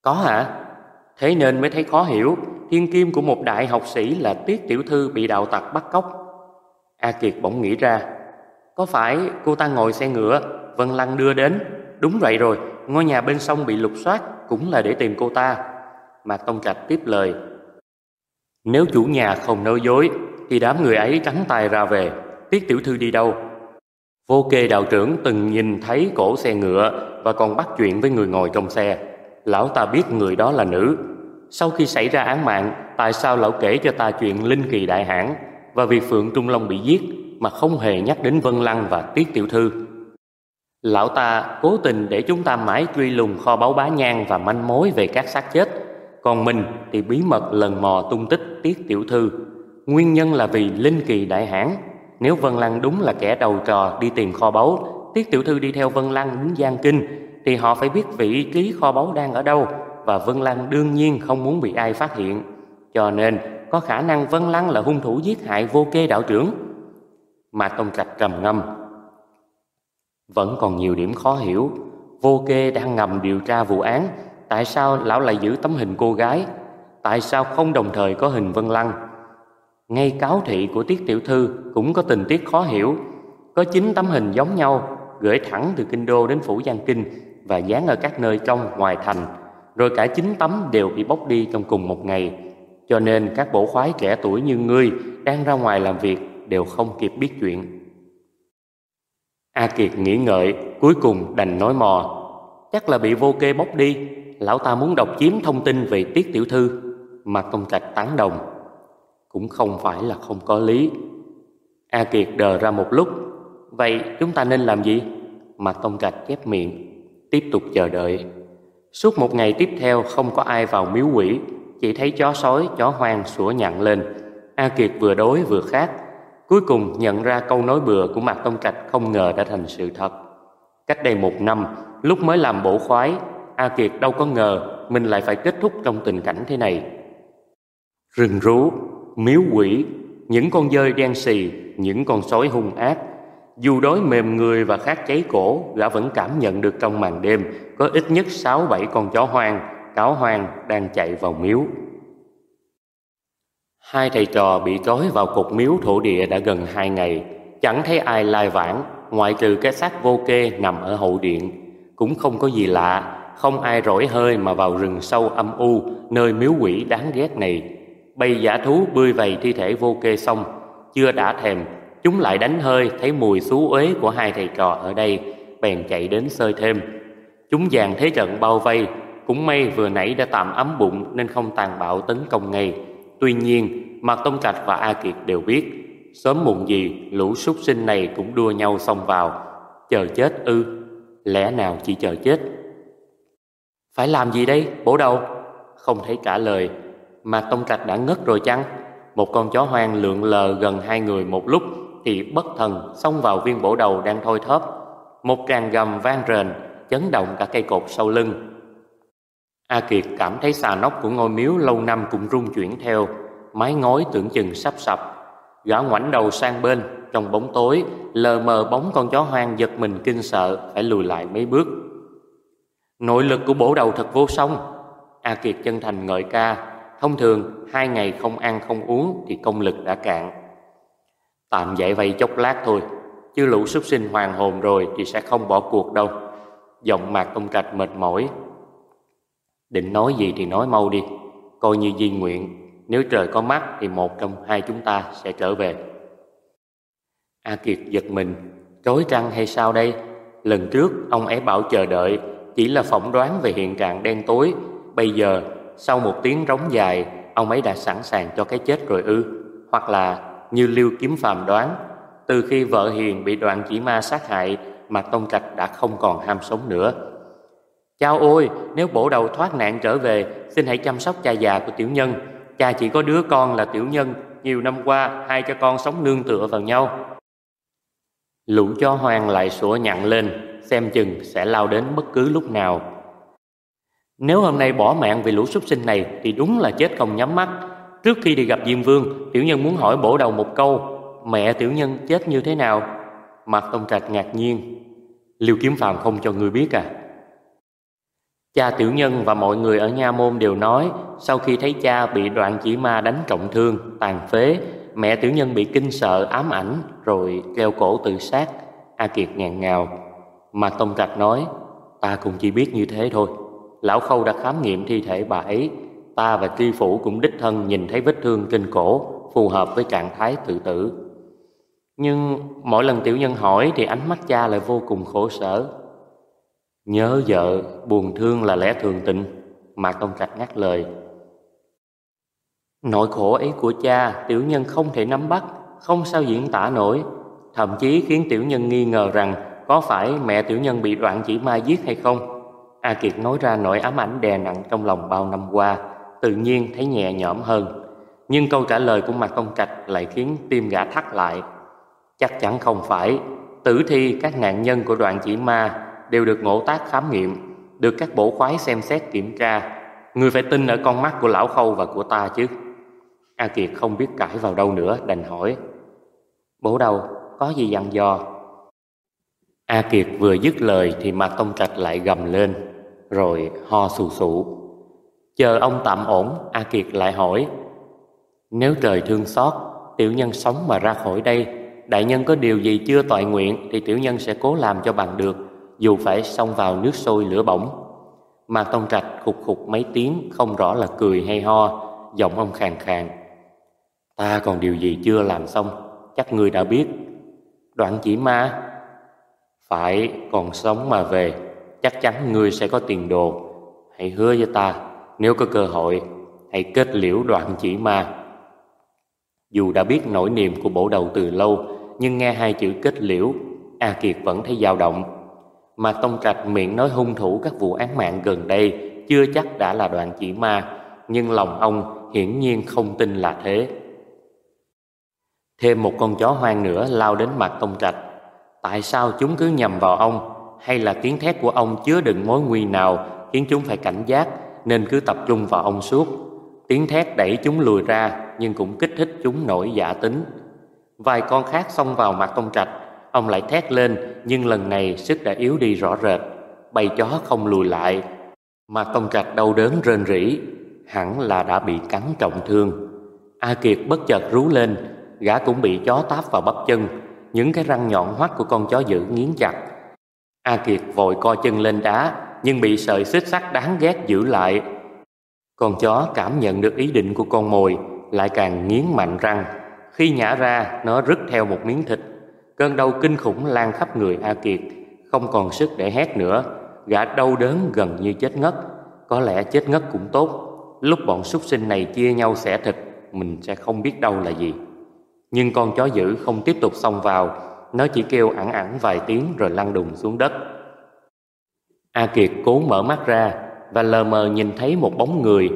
Có hả? Thế nên mới thấy khó hiểu. Thiên kim của một đại học sĩ là Tiết Tiểu Thư bị đạo tặc bắt cóc. A Kiệt bỗng nghĩ ra, Có phải cô ta ngồi xe ngựa? Vân Lăng đưa đến, Đúng vậy rồi, Ngôi nhà bên sông bị lục soát, Cũng là để tìm cô ta. Mạc Tông Trạch tiếp lời, Nếu chủ nhà không nói dối, Thì đám người ấy trắng tay ra về. Tiết Tiểu Thư đi đâu? Vô kê đạo trưởng từng nhìn thấy cổ xe ngựa Và còn bắt chuyện với người ngồi trong xe. Lão ta biết người đó là nữ. Sau khi xảy ra án mạng, Tại sao lão kể cho ta chuyện Linh Kỳ Đại Hãn Và việc Phượng Trung Long bị giết Mà không hề nhắc đến Vân Lăng và Tiết Tiểu Thư? Lão ta cố tình để chúng ta mãi truy lùng kho báu bá nhang Và manh mối về các xác chết. Còn mình thì bí mật lần mò tung tích Tiết Tiểu Thư. Nguyên nhân là vì Linh Kỳ Đại Hãn Nếu Vân Lăng đúng là kẻ đầu trò đi tìm kho báu, Tiết Tiểu Thư đi theo Vân Lăng đến Giang Kinh thì họ phải biết vị trí kho báu đang ở đâu và Vân Lăng đương nhiên không muốn bị ai phát hiện. Cho nên, có khả năng Vân Lăng là hung thủ giết hại vô kê đạo trưởng. Mà Tông Trạch trầm ngâm. Vẫn còn nhiều điểm khó hiểu. Vô kê đang ngầm điều tra vụ án. Tại sao lão lại giữ tấm hình cô gái? Tại sao không đồng thời có hình Vân Lăng? Ngay cáo thị của Tiết Tiểu Thư cũng có tình tiết khó hiểu. Có chín tấm hình giống nhau, gửi thẳng từ Kinh Đô đến Phủ Giang Kinh và dán ở các nơi trong ngoài thành, rồi cả chín tấm đều bị bóc đi trong cùng một ngày. Cho nên các bổ khoái trẻ tuổi như ngươi đang ra ngoài làm việc đều không kịp biết chuyện. A Kiệt nghĩ ngợi, cuối cùng đành nói mò. Chắc là bị vô kê bóc đi, lão ta muốn độc chiếm thông tin về Tiết Tiểu Thư. Mà công trạch tán đồng. Cũng không phải là không có lý. A Kiệt đờ ra một lúc. Vậy chúng ta nên làm gì? Mặt công Trạch chép miệng tiếp tục chờ đợi. Suốt một ngày tiếp theo không có ai vào miếu quỷ, chỉ thấy chó sói, chó hoang sủa nhặn lên. A Kiệt vừa đối vừa khát, cuối cùng nhận ra câu nói bừa của Mạc Tông Trạch không ngờ đã thành sự thật. Cách đây một năm, lúc mới làm bổ khoái, A Kiệt đâu có ngờ mình lại phải kết thúc trong tình cảnh thế này. Rừng rú, miếu quỷ, những con dơi đen xì, những con sói hung ác, dù đói mềm người và khát cháy cổ, gã vẫn cảm nhận được trong màn đêm có ít nhất sáu bảy con chó hoang, cáo hoang đang chạy vào miếu. Hai thầy trò bị trói vào cột miếu thổ địa đã gần hai ngày, chẳng thấy ai lai vãng, ngoại trừ cái xác vô kê nằm ở hậu điện. Cũng không có gì lạ, không ai rỗi hơi mà vào rừng sâu âm u, nơi miếu quỷ đáng ghét này. Bầy giả thú bươi vầy thi thể vô kê xong, chưa đã thèm Chúng lại đánh hơi thấy mùi xú uế của hai thầy trò ở đây, bèn chạy đến sơi thêm. Chúng dàn thế trận bao vây, cũng may vừa nãy đã tạm ấm bụng nên không tàn bạo tấn công ngay. Tuy nhiên, Mạc Tông Trạch và A Kiệt đều biết, sớm muộn gì lũ súc sinh này cũng đua nhau xông vào. Chờ chết ư, lẽ nào chỉ chờ chết? Phải làm gì đây, bổ đầu? Không thấy trả lời, Mạc Tông Trạch đã ngất rồi chăng? Một con chó hoang lượn lờ gần hai người một lúc thì bất thần xông vào viên bổ đầu đang thôi thóp. Một tràng gầm vang rền, chấn động cả cây cột sau lưng. A Kiệt cảm thấy xà nóc của ngôi miếu lâu năm cũng rung chuyển theo, mái ngói tưởng chừng sắp sập. Gã ngoảnh đầu sang bên, trong bóng tối, lờ mờ bóng con chó hoang giật mình kinh sợ, phải lùi lại mấy bước. Nội lực của bổ đầu thật vô song. A Kiệt chân thành ngợi ca, thông thường hai ngày không ăn không uống thì công lực đã cạn. Tạm dạy vay chốc lát thôi, chứ lũ súc sinh hoàng hồn rồi thì sẽ không bỏ cuộc đâu. Giọng mạc ông trạch mệt mỏi. Định nói gì thì nói mau đi, coi như di nguyện. Nếu trời có mắt thì một trong hai chúng ta sẽ trở về. A Kiệt giật mình, trối trăng hay sao đây? Lần trước ông ấy bảo chờ đợi chỉ là phỏng đoán về hiện trạng đen tối. Bây giờ, sau một tiếng rống dài, ông ấy đã sẵn sàng cho cái chết rồi ư? Hoặc là như Lưu Kiếm Phàm đoán, từ khi vợ Hiền bị đoạn chỉ ma sát hại, mà Tông Trạch đã không còn ham sống nữa. Chao ôi, nếu bổ đầu thoát nạn trở về, xin hãy chăm sóc cha già của tiểu nhân. Cha chỉ có đứa con là tiểu nhân, nhiều năm qua hai cha con sống nương tựa vào nhau. Lũ chó hoang lại sủa nhặn lên, xem chừng sẽ lao đến bất cứ lúc nào. Nếu hôm nay bỏ mạng vì lũ súc sinh này thì đúng là chết không nhắm mắt. Trước khi đi gặp Diêm Vương, tiểu nhân muốn hỏi bổ đầu một câu, mẹ tiểu nhân chết như thế nào? Mặt Tông Trạch ngạc nhiên. Liêu Kiếm Phàm không cho người biết à? Cha tiểu nhân và mọi người ở nha môn đều nói sau khi thấy cha bị đoạn chỉ ma đánh trọng thương, tàn phế, mẹ tiểu nhân bị kinh sợ ám ảnh rồi treo cổ tự sát. A Kiệt ngàn ngào. Mạc Tông Trạch nói, ta cũng chỉ biết như thế thôi. Lão Khâu đã khám nghiệm thi thể bà ấy, ta và tri phủ cũng đích thân nhìn thấy vết thương trên cổ phù hợp với trạng thái tự tử. Nhưng mỗi lần tiểu nhân hỏi thì ánh mắt cha lại vô cùng khổ sở. Nhớ vợ, buồn thương là lẽ thường tình, mà công Trạch ngắt lời. Nỗi khổ ấy của cha, tiểu nhân không thể nắm bắt, không sao diễn tả nổi, thậm chí khiến tiểu nhân nghi ngờ rằng có phải mẹ tiểu nhân bị đoạn chỉ ma giết hay không. A Kiệt nói ra nỗi ám ảnh đè nặng trong lòng bao năm qua, tự nhiên thấy nhẹ nhõm hơn. Nhưng câu trả lời của Mạc công Trạch lại khiến tim gã thắt lại. Chắc chắn không phải, tử thi các nạn nhân của đoạn chỉ ma đều được ngộ tác khám nghiệm, được các bổ khoái xem xét kiểm tra. Người phải tin ở con mắt của lão khâu và của ta chứ. A Kiệt không biết cãi vào đâu nữa, đành hỏi. Bố đâu, có gì dặn dò? A Kiệt vừa dứt lời thì Mạc công Trạch lại gầm lên, rồi ho sù sụ. Chờ ông tạm ổn, A Kiệt lại hỏi. Nếu trời thương xót, tiểu nhân sống mà ra khỏi đây, đại nhân có điều gì chưa toại nguyện thì tiểu nhân sẽ cố làm cho bằng được dù phải xông vào nước sôi lửa bỏng. mà Tông Trạch khục khục mấy tiếng không rõ là cười hay ho, giọng ông khàn khàn. Ta còn điều gì chưa làm xong, chắc ngươi đã biết. Đoạn chỉ ma, phải còn sống mà về, chắc chắn ngươi sẽ có tiền đồ. Hãy hứa với ta, nếu có cơ hội, hãy kết liễu đoạn chỉ ma. Dù đã biết nỗi niềm của bổ đầu từ lâu, nhưng nghe hai chữ kết liễu, A Kiệt vẫn thấy dao động mà Tông Trạch miệng nói hung thủ các vụ án mạng gần đây chưa chắc đã là đoạn chỉ ma, nhưng lòng ông hiển nhiên không tin là thế. Thêm một con chó hoang nữa lao đến mặt Tông Trạch. Tại sao chúng cứ nhầm vào ông? Hay là tiếng thét của ông chứa đựng mối nguy nào khiến chúng phải cảnh giác nên cứ tập trung vào ông suốt? Tiếng thét đẩy chúng lùi ra, nhưng cũng kích thích chúng nổi giả tính. Vài con khác xông vào mặt ông Trạch. Ông lại thét lên, nhưng lần này sức đã yếu đi rõ rệt. Bầy chó không lùi lại. Mà Tông Trạch đau đớn rên rỉ. Hẳn là đã bị cắn trọng thương. A Kiệt bất chợt rú lên. Gã cũng bị chó táp vào bắp chân. Những cái răng nhọn hoắt của con chó dữ nghiến chặt. A Kiệt vội co chân lên đá. Nhưng bị sợi xích sắt đáng ghét giữ lại Con chó cảm nhận được ý định của con mồi Lại càng nghiến mạnh răng Khi nhả ra nó rứt theo một miếng thịt Cơn đau kinh khủng lan khắp người A Kiệt, không còn sức để hét nữa, gã đau đớn gần như chết ngất. Có lẽ chết ngất cũng tốt, lúc bọn súc sinh này chia nhau xẻ thịt, mình sẽ không biết đâu là gì. Nhưng con chó dữ không tiếp tục xông vào, nó chỉ kêu ẳng ẳng vài tiếng rồi lăn đùng xuống đất. A Kiệt cố mở mắt ra và lờ mờ nhìn thấy một bóng người,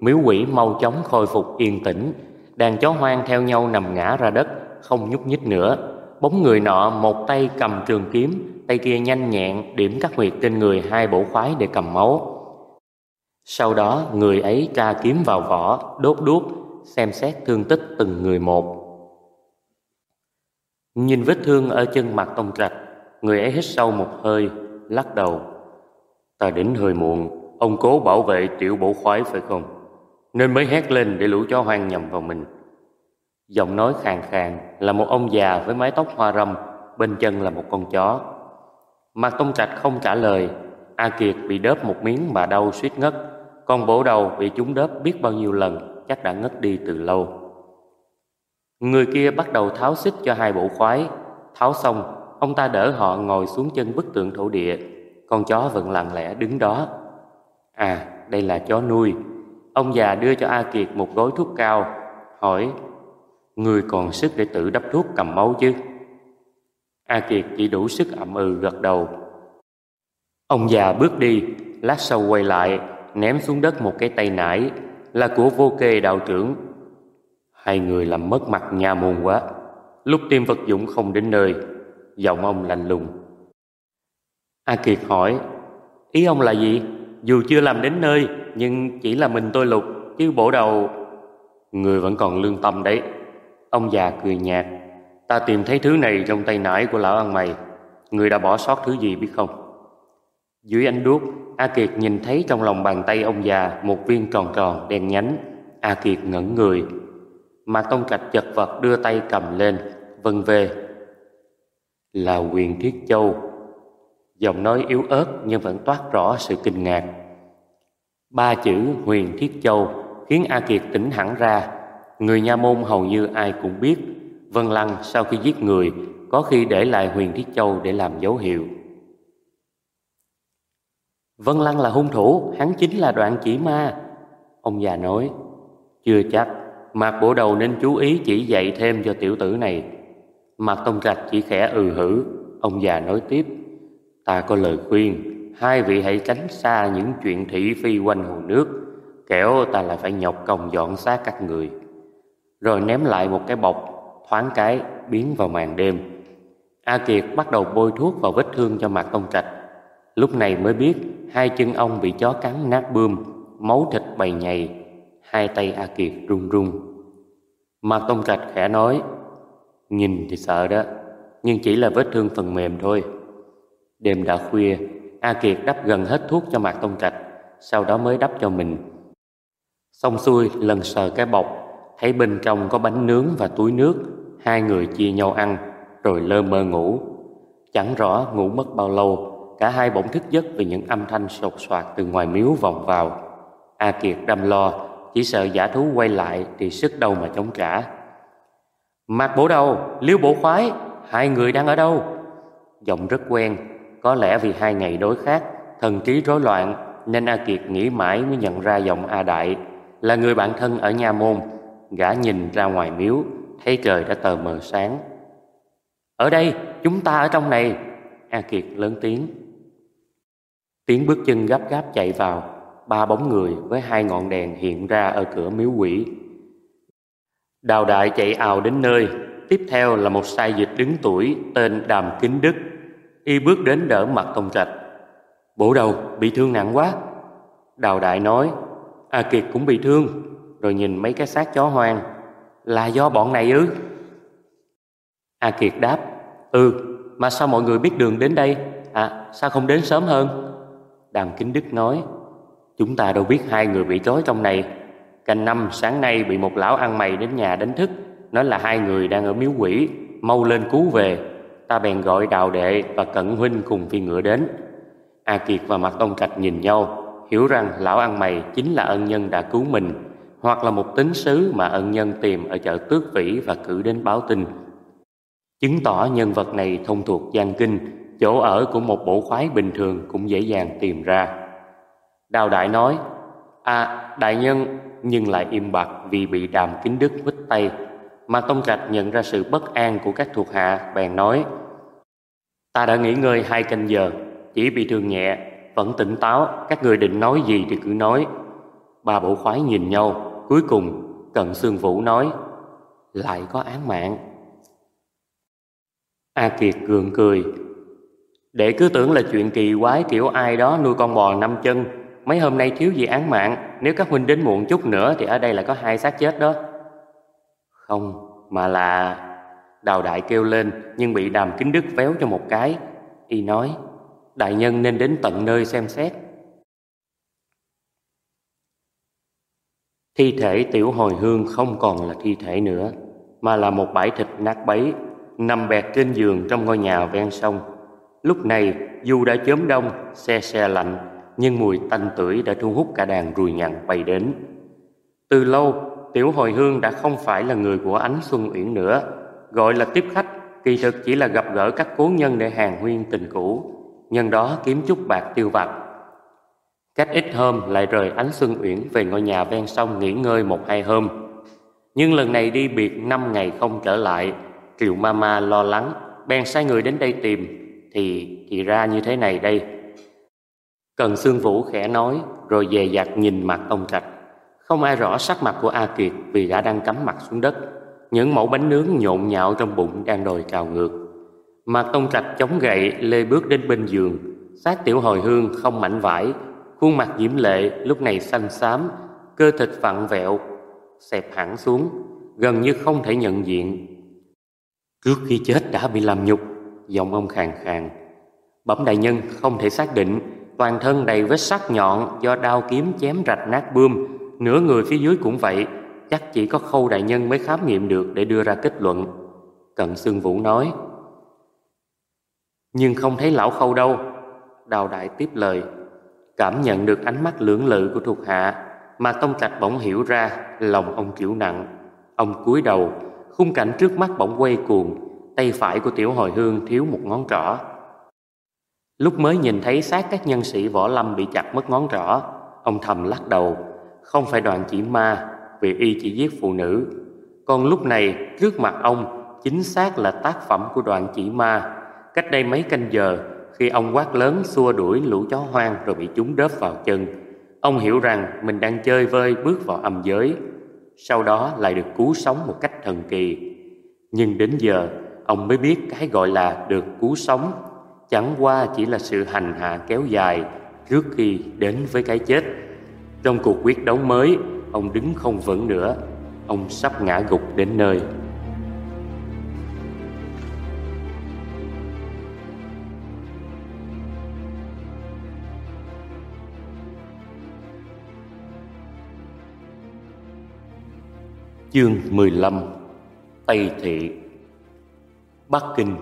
miếu quỷ mau chóng khôi phục yên tĩnh, đàn chó hoang theo nhau nằm ngã ra đất, không nhúc nhích nữa bóng người nọ một tay cầm trường kiếm, tay kia nhanh nhẹn điểm các huyệt trên người hai bổ khoái để cầm máu. Sau đó người ấy tra kiếm vào vỏ, đốt đuốc, xem xét thương tích từng người một. Nhìn vết thương ở chân mặt tông trạch, người ấy hít sâu một hơi, lắc đầu. Ta đến hơi muộn, ông cố bảo vệ tiểu bổ khoái phải không? Nên mới hét lên để lũ chó hoang nhầm vào mình. Giọng nói khàn khàn là một ông già với mái tóc hoa râm, bên chân là một con chó. Mạc Tông Trạch không trả lời, A Kiệt bị đớp một miếng mà đau suýt ngất, con bổ đầu bị chúng đớp biết bao nhiêu lần, chắc đã ngất đi từ lâu. Người kia bắt đầu tháo xích cho hai bộ khoái, tháo xong, ông ta đỡ họ ngồi xuống chân bức tượng thổ địa, con chó vẫn lặng lẽ đứng đó. À, đây là chó nuôi. Ông già đưa cho A Kiệt một gói thuốc cao, hỏi Người còn sức để tự đắp thuốc cầm máu chứ? A Kiệt chỉ đủ sức ậm ừ gật đầu. Ông già bước đi Lát sau quay lại Ném xuống đất một cái tay nải Là của vô kê đạo trưởng. Hai người làm mất mặt nhà môn quá. Lúc tiêm vật dụng không đến nơi Giọng ông lạnh lùng. A Kiệt hỏi Ý ông là gì? Dù chưa làm đến nơi Nhưng chỉ là mình tôi lục Chứ bổ đầu Người vẫn còn lương tâm đấy Ông già cười nhạt Ta tìm thấy thứ này trong tay nải của lão ăn mày Người đã bỏ sót thứ gì biết không? Dưới ánh đuốc, A Kiệt nhìn thấy trong lòng bàn tay ông già một viên tròn tròn đen nhánh. A Kiệt ngẩn người. Mạc Tông Trạch chật vật đưa tay cầm lên, vân về. Là quyền thiết châu. Giọng nói yếu ớt nhưng vẫn toát rõ sự kinh ngạc. Ba chữ huyền thiết châu khiến A Kiệt tỉnh hẳn ra. Người nha môn hầu như ai cũng biết Vân Lăng sau khi giết người có khi để lại huyền thiết châu để làm dấu hiệu. Vân Lăng là hung thủ, hắn chính là đoạn chỉ ma. Ông già nói, chưa chắc, Mạc Bổ Đầu nên chú ý chỉ dạy thêm cho tiểu tử này. Mạc Tông Trạch chỉ khẽ ừ hử, ông già nói tiếp, ta có lời khuyên, hai vị hãy tránh xa những chuyện thị phi quanh hồ nước, kẻo ta lại phải nhọc công dọn xác các người. Rồi ném lại một cái bọc, thoáng cái biến vào màn đêm. A Kiệt bắt đầu bôi thuốc vào vết thương cho Mạc Tông Trạch. Lúc này mới biết hai chân ông bị chó cắn nát bươm, máu thịt bầy nhầy, hai tay A Kiệt run run. Mạc Tông Trạch khẽ nói, nhìn thì sợ đó, nhưng chỉ là vết thương phần mềm thôi. Đêm đã khuya, A Kiệt đắp gần hết thuốc cho Mạc Tông Trạch, sau đó mới đắp cho mình. Xong xuôi, lần sờ cái bọc, thấy bên trong có bánh nướng và túi nước, hai người chia nhau ăn, rồi lơ mơ ngủ. Chẳng rõ ngủ mất bao lâu, cả hai bỗng thức giấc vì những âm thanh sột soạt từ ngoài miếu vọng vào. A Kiệt đâm lo, chỉ sợ giả thú quay lại thì sức đâu mà chống trả. Mạc bổ đầu, liêu bổ khoái, hai người đang ở đâu? Giọng rất quen, có lẽ vì hai ngày đối khác, thần trí rối loạn nên A Kiệt nghĩ mãi mới nhận ra giọng A Đại là người bạn thân ở nhà môn. Gã nhìn ra ngoài miếu, thấy trời đã tờ mờ sáng. Ở đây, chúng ta ở trong này. A Kiệt lớn tiếng. Tiếng bước chân gấp gáp chạy vào, ba bóng người với hai ngọn đèn hiện ra ở cửa miếu quỷ. Đào đại chạy ào đến nơi, tiếp theo là một sai dịch đứng tuổi tên Đàm Kính Đức. Y bước đến đỡ mặt Tông Trạch. Bổ đầu, bị thương nặng quá. Đào đại nói, A Kiệt cũng bị thương, rồi nhìn mấy cái xác chó hoang. Là do bọn này ư? A Kiệt đáp, ừ, mà sao mọi người biết đường đến đây? À, sao không đến sớm hơn? Đàm Kính Đức nói Chúng ta đâu biết hai người bị trói trong này Canh năm sáng nay bị một lão ăn mày đến nhà đánh thức Nói là hai người đang ở miếu quỷ Mau lên cứu về Ta bèn gọi đào đệ và cận huynh cùng phi ngựa đến A Kiệt và mặt Tông Trạch nhìn nhau Hiểu rằng lão ăn mày chính là ân nhân đã cứu mình Hoặc là một tín sứ mà ân nhân tìm ở chợ Tước Vĩ và cử đến báo tin Chứng tỏ nhân vật này thông thuộc Giang Kinh chỗ ở của một bộ khoái bình thường cũng dễ dàng tìm ra. Đào Đại nói, À, đại nhân, nhưng lại im bặt vì bị đàm kính đức vứt tay. Mà Tông Trạch nhận ra sự bất an của các thuộc hạ, bèn nói, Ta đã nghỉ ngơi hai canh giờ, chỉ bị thương nhẹ, vẫn tỉnh táo, các người định nói gì thì cứ nói. Ba bộ khoái nhìn nhau, cuối cùng Cận Sương Vũ nói, lại có án mạng. A Kiệt gượng cười, để cứ tưởng là chuyện kỳ quái kiểu ai đó nuôi con bò năm chân Mấy hôm nay thiếu gì án mạng Nếu các huynh đến muộn chút nữa Thì ở đây là có hai xác chết đó không Mà là Đào đại kêu lên Nhưng bị đàm kính đức véo cho một cái. Y nói Đại nhân nên đến tận nơi xem xét. Thi thể tiểu hồi hương không còn là thi thể nữa Mà là một bãi thịt nát bấy Nằm bẹt trên giường trong ngôi nhà ven sông. Lúc này dù đã chớm đông, xe xe lạnh, nhưng mùi tanh tưởi đã thu hút cả đàn ruồi nhặn bay đến. Từ lâu, Tiểu Hồi Hương đã không phải là người của Ánh Xuân Uyển nữa, gọi là tiếp khách, kỳ thực chỉ là gặp gỡ các cố nhân để hàng huyên tình cũ, nhân đó kiếm chút bạc tiêu vặt. Cách ít hôm lại rời Ánh Xuân Uyển về ngôi nhà ven sông nghỉ ngơi một hai hôm. Nhưng lần này đi biệt năm ngày không trở lại, Triệu Mama lo lắng, bèn sai người đến đây tìm thì thì ra như thế này đây cần xương vũ khẽ nói rồi dè dặt nhìn mặt ông trạch không ai rõ sắc mặt của a kiệt vì đã đang cắm mặt xuống đất. Những mẫu bánh nướng nhộn nhạo trong bụng đang đòi cào ngược. Mặt tông trạch chống gậy, lê bước đến bên giường. Xác tiểu hồi hương không mảnh vải, khuôn mặt diễm lệ, lúc này xanh xám, cơ thịt vặn vẹo, xẹp hẳn xuống, gần như không thể nhận diện. Trước khi chết đã bị làm nhục, Giọng ông khàn khàn. Bẩm đại nhân không thể xác định, Toàn thân đầy vết sắc nhọn Do đao kiếm chém rạch nát bươm Nửa người phía dưới cũng vậy, Chắc chỉ có khâu đại nhân mới khám nghiệm được Để đưa ra kết luận. Cận Sương Vũ nói, Nhưng không thấy lão khâu đâu. Đào đại tiếp lời, Cảm nhận được ánh mắt lưỡng lự của thuộc hạ, Mà Tông Trạch bỗng hiểu ra Lòng ông chịu nặng. Ông cúi đầu, Khung cảnh trước mắt bỗng quay cuồng, Tay phải của Tiểu Hồi Hương thiếu một ngón trỏ. Lúc mới nhìn thấy xác các nhân sĩ võ lâm bị chặt mất ngón trỏ, Ông thầm lắc đầu không phải đoạn chỉ ma, Vì y chỉ giết phụ nữ. Còn lúc này, trước mặt ông, Chính xác là tác phẩm của đoạn chỉ ma. Cách đây mấy canh giờ, Khi ông quát lớn xua đuổi lũ chó hoang Rồi bị chúng đớp vào chân, Ông hiểu rằng mình đang chơi vơi bước vào âm giới. Sau đó lại được cứu sống một cách thần kỳ. Nhưng đến giờ, ông mới biết cái gọi là được cứu sống. Chẳng qua chỉ là sự hành hạ kéo dài trước khi đến với cái chết. Trong cuộc quyết đấu mới, ông đứng không vững nữa, ông sắp ngã gục đến nơi. Chương 15 Tây Thị. Bắc Kinh.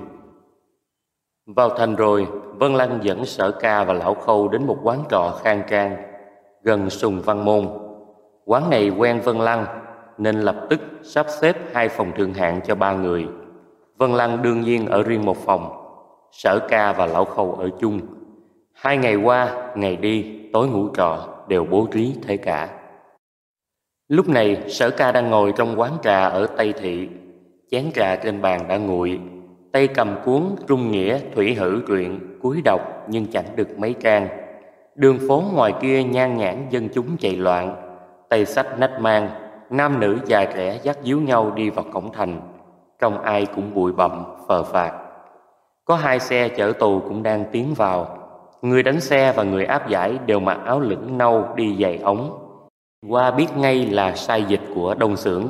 Vào thành rồi, Vân Lăng dẫn sở ca và lão khâu đến một quán trọ khang trang gần Sùng Văn Môn. Quán này quen Vân Lăng nên lập tức sắp xếp hai phòng thượng hạng cho ba người. Vân Lăng đương nhiên ở riêng một phòng, sở ca và lão khâu ở chung. Hai ngày qua, ngày đi, tối ngủ trọ đều bố trí thế cả. Lúc này, sở ca đang ngồi trong quán trà ở Tây Thị. Chén trà trên bàn đã nguội, tay cầm cuốn trung nghĩa thủy hữu truyện cúi đọc nhưng chẳng được mấy trang. Đường phố ngoài kia nhan nhãn dân chúng chạy loạn, tay sách nách mang, nam nữ già trẻ dắt díu nhau đi vào cổng thành. Trong ai cũng bụi bặm, phờ phạt. Có hai xe chở tù cũng đang tiến vào. Người đánh xe và người áp giải đều mặc áo lửng nâu đi giày ống. Qua biết ngay là sai dịch của đông xưởng.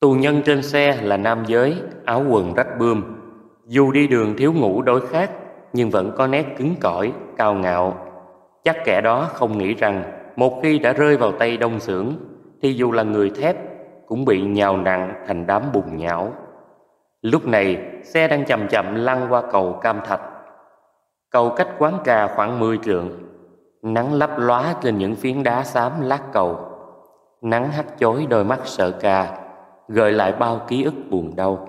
Tù nhân trên xe là nam giới, áo quần rách bươm. Dù đi đường thiếu ngủ đối khác, nhưng vẫn có nét cứng cỏi, cao ngạo. Chắc kẻ đó không nghĩ rằng một khi đã rơi vào tay đông xưởng, thì dù là người thép cũng bị nhào nặng thành đám bùn nhão. Lúc này, xe đang chậm chậm lăn qua cầu Cam Thạch. Cầu cách quán trà khoảng 10 trượng, nắng lấp lóa trên những phiến đá xám lát cầu. Nắng hắt chói đôi mắt sợ ca, gợi lại bao ký ức buồn đau.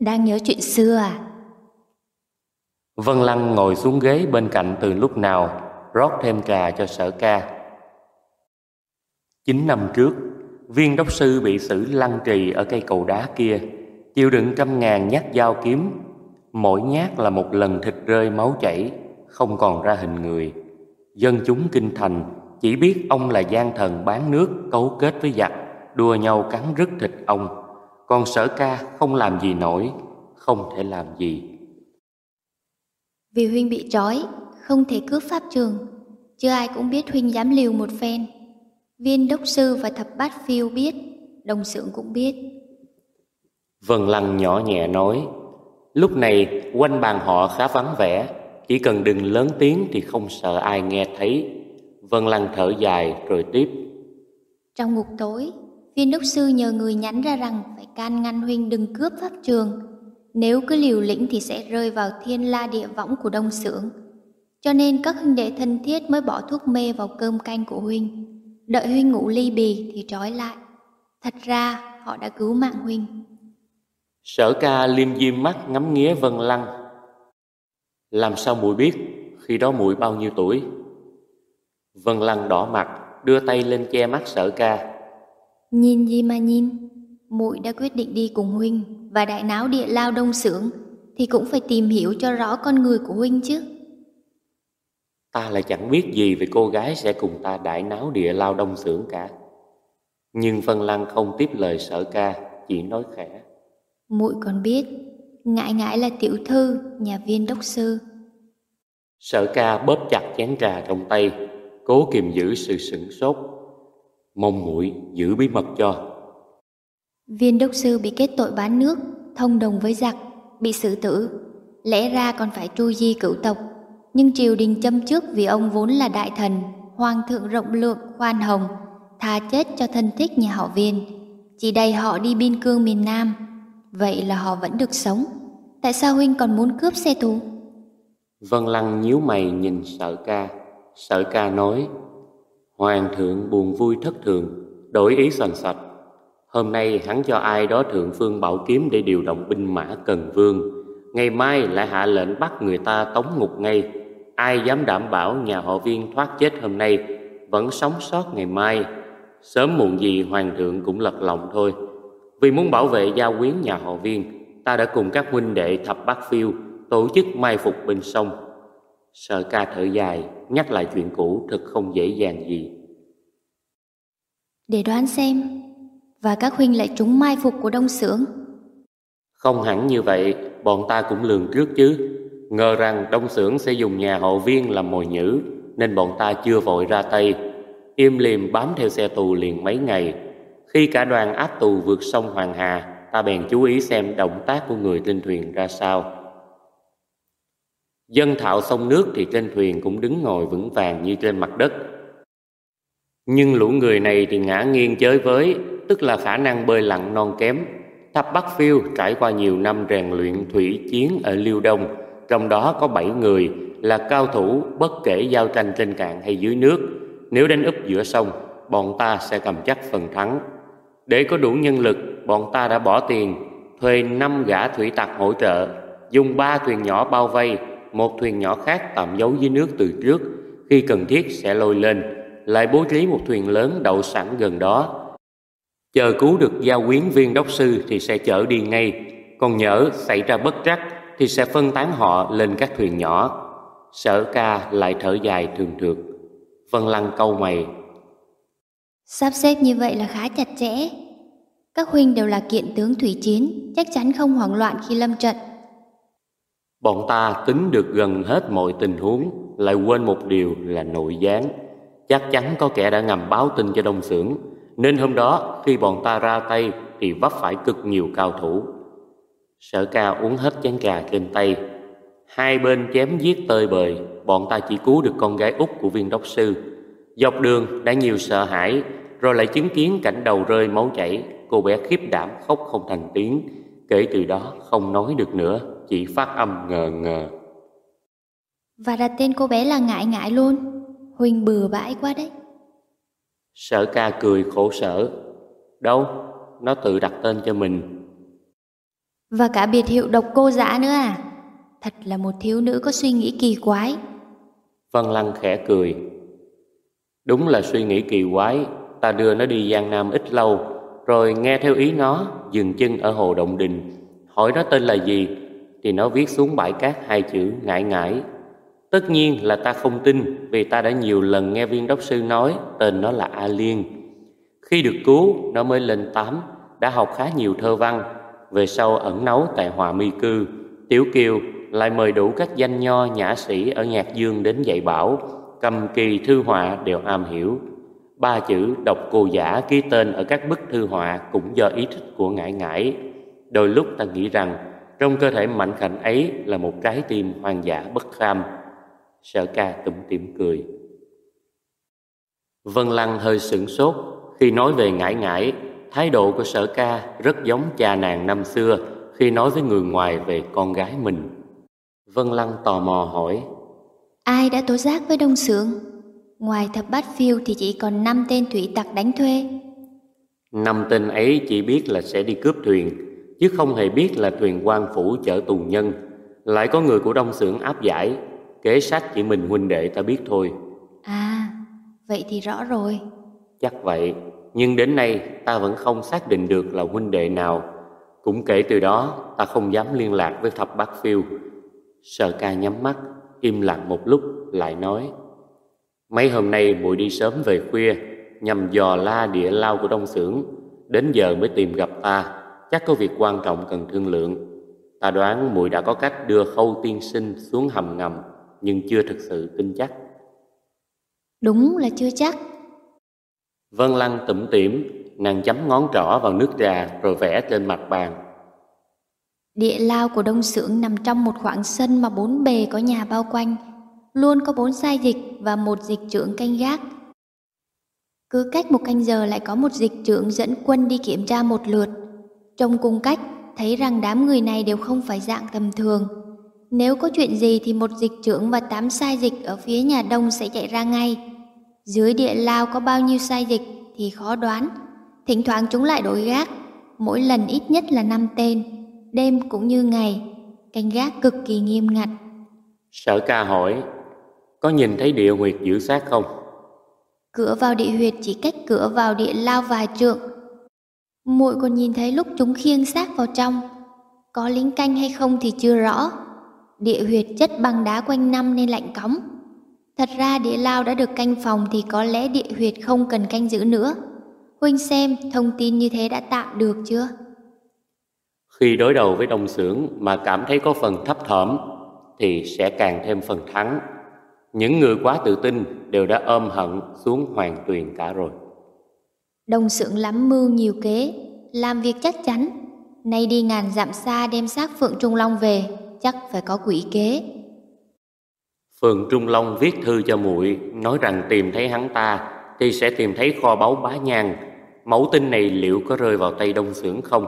Đang nhớ chuyện xưa à? Vân Lăng ngồi xuống ghế bên cạnh từ lúc nào, rót thêm trà cho sở ca. Chín năm trước, viên đốc sư bị xử lăng trì ở cây cầu đá kia, chịu đựng trăm ngàn nhát dao kiếm, mỗi nhát là một lần thịt rơi máu chảy, không còn ra hình người. Dân chúng kinh thành chỉ biết ông là gian thần bán nước cấu kết với giặc, đua nhau cắn rứt thịt ông. Còn sở ca không làm gì nổi, không thể làm gì. Vì Huynh bị trói, không thể cướp pháp trường, chưa ai cũng biết Huynh dám liều một phen. Viên đốc sư và thập bát phiêu biết, đồng sưởng cũng biết. Vân Lăng nhỏ nhẹ nói, lúc này quanh bàn họ khá vắng vẻ, chỉ cần đừng lớn tiếng thì không sợ ai nghe thấy. Vân Lăng thở dài rồi tiếp. Trong ngục tối, viên đốc sư nhờ người nhắn ra rằng phải can ngăn huynh đừng cướp pháp trường. Nếu cứ liều lĩnh thì sẽ rơi vào thiên la địa võng của đông xưởng. Cho nên các huynh đệ thân thiết mới bỏ thuốc mê vào cơm canh của huynh. Đợi huynh ngủ ly bì thì trói lại. Thật ra họ đã cứu mạng huynh. Sở ca liêm diêm mắt ngắm nghía Vân Lăng. Làm sao muội biết khi đó muội bao nhiêu tuổi? Vân Lăng đỏ mặt, đưa tay lên che mắt sở ca. Nhìn gì mà nhìn, muội đã quyết định đi cùng huynh và đại náo địa lao đông xưởng thì cũng phải tìm hiểu cho rõ con người của huynh chứ. Ta lại chẳng biết gì về cô gái sẽ cùng ta đại náo địa lao đông xưởng cả. Nhưng Vân Lăng không tiếp lời sở ca, chỉ nói khẽ. Muội còn biết, ngại ngại là tiểu thư, nhà viên đốc sư. Sở ca bóp chặt chén trà trong tay, cố kiềm giữ sự sửng sốt. Mong muội giữ bí mật cho. Viên đốc sư bị kết tội bán nước, thông đồng với giặc, bị xử tử, lẽ ra còn phải tru di cửu tộc, nhưng triều đình châm trước vì ông vốn là đại thần, hoàng thượng rộng lượng, khoan hồng, tha chết cho thân thích nhà họ viên, chỉ đầy họ đi biên cương miền Nam. Vậy là họ vẫn được sống. Tại sao huynh còn muốn cướp xe tù? Vân Lăng nhíu mày nhìn sợ ca. Sợ ca nói, Hoàng thượng buồn vui thất thường, đổi ý sành sạch. Hôm nay hắn cho ai đó thượng phương bảo kiếm để điều động binh mã cần vương. Ngày mai lại hạ lệnh bắt người ta tống ngục ngay. Ai dám đảm bảo nhà họ viên thoát chết hôm nay, vẫn sống sót ngày mai. Sớm muộn gì hoàng thượng cũng lật lòng thôi. Vì muốn bảo vệ gia quyến nhà họ viên, ta đã cùng các huynh đệ thập bát phiêu tổ chức mai phục bên sông. Sợ ca thở dài, nhắc lại chuyện cũ thật không dễ dàng gì. Để đoán xem, và các huynh lại trúng mai phục của đông sưởng. Không hẳn như vậy, bọn ta cũng lường trước chứ. Ngờ rằng đông sưởng sẽ dùng nhà hậu viên làm mồi nhữ, nên bọn ta chưa vội ra tay. Im lìm bám theo xe tù liền mấy ngày. Khi cả đoàn áp tù vượt sông Hoàng Hà, ta bèn chú ý xem động tác của người trên thuyền ra sao. Dân thạo sông nước thì trên thuyền cũng đứng ngồi vững vàng như trên mặt đất. Nhưng lũ người này thì ngã nghiêng chơi với, tức là khả năng bơi lặn non kém. Thập Bắc Phiêu trải qua nhiều năm rèn luyện thủy chiến ở Liêu Đông, trong đó có 7 người là cao thủ bất kể giao tranh trên cạn hay dưới nước. Nếu đánh úp giữa sông, bọn ta sẽ cầm chắc phần thắng. Để có đủ nhân lực, bọn ta đã bỏ tiền thuê 5 gã thủy tặc hỗ trợ, dùng ba thuyền nhỏ bao vây, một thuyền nhỏ khác tạm giấu dưới nước từ trước, khi cần thiết sẽ lôi lên, lại bố trí một thuyền lớn đậu sẵn gần đó. Chờ cứu được giao quyến viên đốc sư thì sẽ chở đi ngay, còn nhỡ xảy ra bất trắc thì sẽ phân tán họ lên các thuyền nhỏ. Sở ca lại thở dài thường thượt. Vân Lăng câu mày. Sắp xếp như vậy là khá chặt chẽ. Các huynh đều là kiện tướng thủy chiến, chắc chắn không hoảng loạn khi lâm trận. Bọn ta tính được gần hết mọi tình huống, lại quên một điều là nội gián. Chắc chắn có kẻ đã ngầm báo tin cho đông xưởng, nên hôm đó khi bọn ta ra tay thì vấp phải cực nhiều cao thủ. Sở ca uống hết chén gà trên tay. Hai bên chém giết tơi bời, bọn ta chỉ cứu được con gái út của viên đốc sư. Dọc đường đã nhiều sợ hãi, rồi lại chứng kiến cảnh đầu rơi máu chảy, cô bé khiếp đảm khóc không thành tiếng. Kể từ đó không nói được nữa, chỉ phát âm ngờ ngờ. Và đặt tên cô bé là Ngại Ngại luôn. Huynh bừa bãi quá đấy. Sở ca cười khổ sở. Đâu, nó tự đặt tên cho mình. Và cả biệt hiệu độc cô dã nữa à? Thật là một thiếu nữ có suy nghĩ kỳ quái. Vân Lăng khẽ cười. Đúng là suy nghĩ kỳ quái, ta đưa nó đi Giang Nam ít lâu, rồi nghe theo ý nó, dừng chân ở hồ Động Đình, hỏi nó tên là gì, thì nó viết xuống bãi cát hai chữ ngại ngại. Tất nhiên là ta không tin, vì ta đã nhiều lần nghe viên đốc sư nói tên nó là A Liên. Khi được cứu, nó mới lên tám, đã học khá nhiều thơ văn, về sau ẩn nấu tại Hòa Mi Cư. Tiểu Kiều lại mời đủ các danh nho nhã sĩ ở Nhạc Dương đến dạy bảo, cầm kỳ thư họa đều am hiểu. Ba chữ đọc cô giả ký tên ở các bức thư họa cũng do ý thích của ngải ngải. Đôi lúc ta nghĩ rằng trong cơ thể mạnh khảnh ấy là một trái tim hoang dã bất kham. Sở ca tủm tỉm cười. Vân Lăng hơi sửng sốt khi nói về ngải ngải. Thái độ của sở ca rất giống cha nàng năm xưa khi nói với người ngoài về con gái mình. Vân Lăng tò mò hỏi. Ai đã tố giác với Đông Sướng? Ngoài thập bát phiêu thì chỉ còn năm tên thủy tặc đánh thuê. Năm tên ấy chỉ biết là sẽ đi cướp thuyền, chứ không hề biết là thuyền quan phủ chở tù nhân. Lại có người của Đông Sưởng áp giải, kế sách chỉ mình huynh đệ ta biết thôi. À, vậy thì rõ rồi. Chắc vậy, nhưng đến nay ta vẫn không xác định được là huynh đệ nào. Cũng kể từ đó, ta không dám liên lạc với thập bát phiêu. Sở ca nhắm mắt, im lặng một lúc, lại nói. Mấy hôm nay muội đi sớm về khuya, nhằm dò la địa lao của đông xưởng, đến giờ mới tìm gặp ta, chắc có việc quan trọng cần thương lượng. Ta đoán muội đã có cách đưa khâu tiên sinh xuống hầm ngầm, nhưng chưa thực sự tin chắc. Đúng là chưa chắc. Vân Lăng tủm tỉm, nàng chấm ngón trỏ vào nước trà rồi vẽ trên mặt bàn. Địa lao của Đông Sưởng nằm trong một khoảng sân mà bốn bề có nhà bao quanh, luôn có bốn sai dịch và một dịch trưởng canh gác. Cứ cách một canh giờ lại có một dịch trưởng dẫn quân đi kiểm tra một lượt. Trong cung cách, thấy rằng đám người này đều không phải dạng tầm thường. Nếu có chuyện gì thì một dịch trưởng và tám sai dịch ở phía nhà đông sẽ chạy ra ngay. Dưới địa lao có bao nhiêu sai dịch thì khó đoán. Thỉnh thoảng chúng lại đổi gác, mỗi lần ít nhất là năm tên, đêm cũng như ngày, canh gác cực kỳ nghiêm ngặt. Sở ca hỏi, có nhìn thấy địa huyệt giữ xác không? Cửa vào địa huyệt chỉ cách cửa vào địa lao vài trượng. Muội còn nhìn thấy lúc chúng khiêng xác vào trong. Có lính canh hay không thì chưa rõ. Địa huyệt chất bằng đá quanh năm nên lạnh cóng. Thật ra địa lao đã được canh phòng thì có lẽ địa huyệt không cần canh giữ nữa. Huynh xem thông tin như thế đã tạm được chưa? Khi đối đầu với đồng xưởng mà cảm thấy có phần thấp thỏm thì sẽ càng thêm phần thắng. Những người quá tự tin đều đã ôm hận xuống hoàng tuyền cả rồi. Đồng xưởng lắm mưu nhiều kế, làm việc chắc chắn. Nay đi ngàn dặm xa đem xác Phượng Trung Long về, chắc phải có quỷ kế. Phượng Trung Long viết thư cho muội nói rằng tìm thấy hắn ta thì sẽ tìm thấy kho báu bá nhang. Mẫu tin này liệu có rơi vào tay đông xưởng không?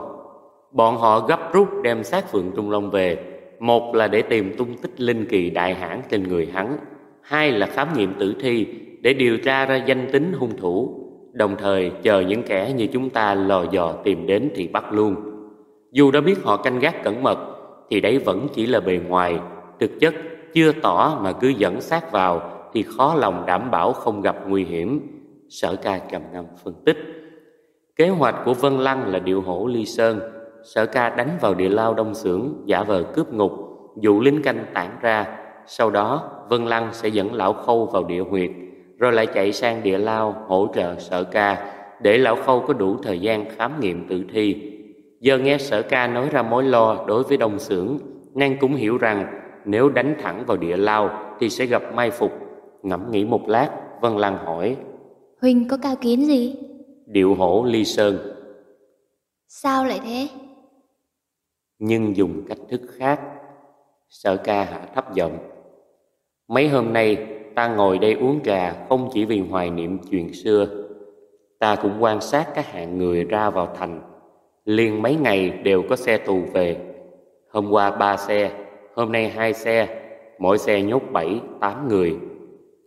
Bọn họ gấp rút đem xác Phượng Trung Long về, một là để tìm tung tích linh kỳ đại hãn trên người hắn, hai là khám nghiệm tử thi để điều tra ra danh tính hung thủ, đồng thời chờ những kẻ như chúng ta lò dò tìm đến thì bắt luôn. Dù đã biết họ canh gác cẩn mật, thì đấy vẫn chỉ là bề ngoài, thực chất chưa tỏ mà cứ dẫn sát vào thì khó lòng đảm bảo không gặp nguy hiểm. Sở ca trầm ngâm phân tích. Kế hoạch của Vân Lăng là điệu hổ ly sơn, sở ca đánh vào địa lao đông xưởng giả vờ cướp ngục, dụ lính canh tản ra. Sau đó Vân Lăng sẽ dẫn lão khâu vào địa huyệt, rồi lại chạy sang địa lao hỗ trợ sở ca để lão khâu có đủ thời gian khám nghiệm tử thi. Giờ nghe sở ca nói ra mối lo đối với đông xưởng, nàng cũng hiểu rằng nếu đánh thẳng vào địa lao thì sẽ gặp mai phục. Ngẫm nghĩ một lát, Vân Lăng hỏi. Huynh có cao kiến gì? Điệu hổ ly sơn. Sao lại thế? Nhưng dùng cách thức khác. Sở ca hạ thấp giọng. Mấy hôm nay ta ngồi đây uống trà không chỉ vì hoài niệm chuyện xưa. Ta cũng quan sát các hạng người ra vào thành. Liền mấy ngày đều có xe tù về. Hôm qua ba xe, hôm nay hai xe, mỗi xe nhốt bảy, tám người.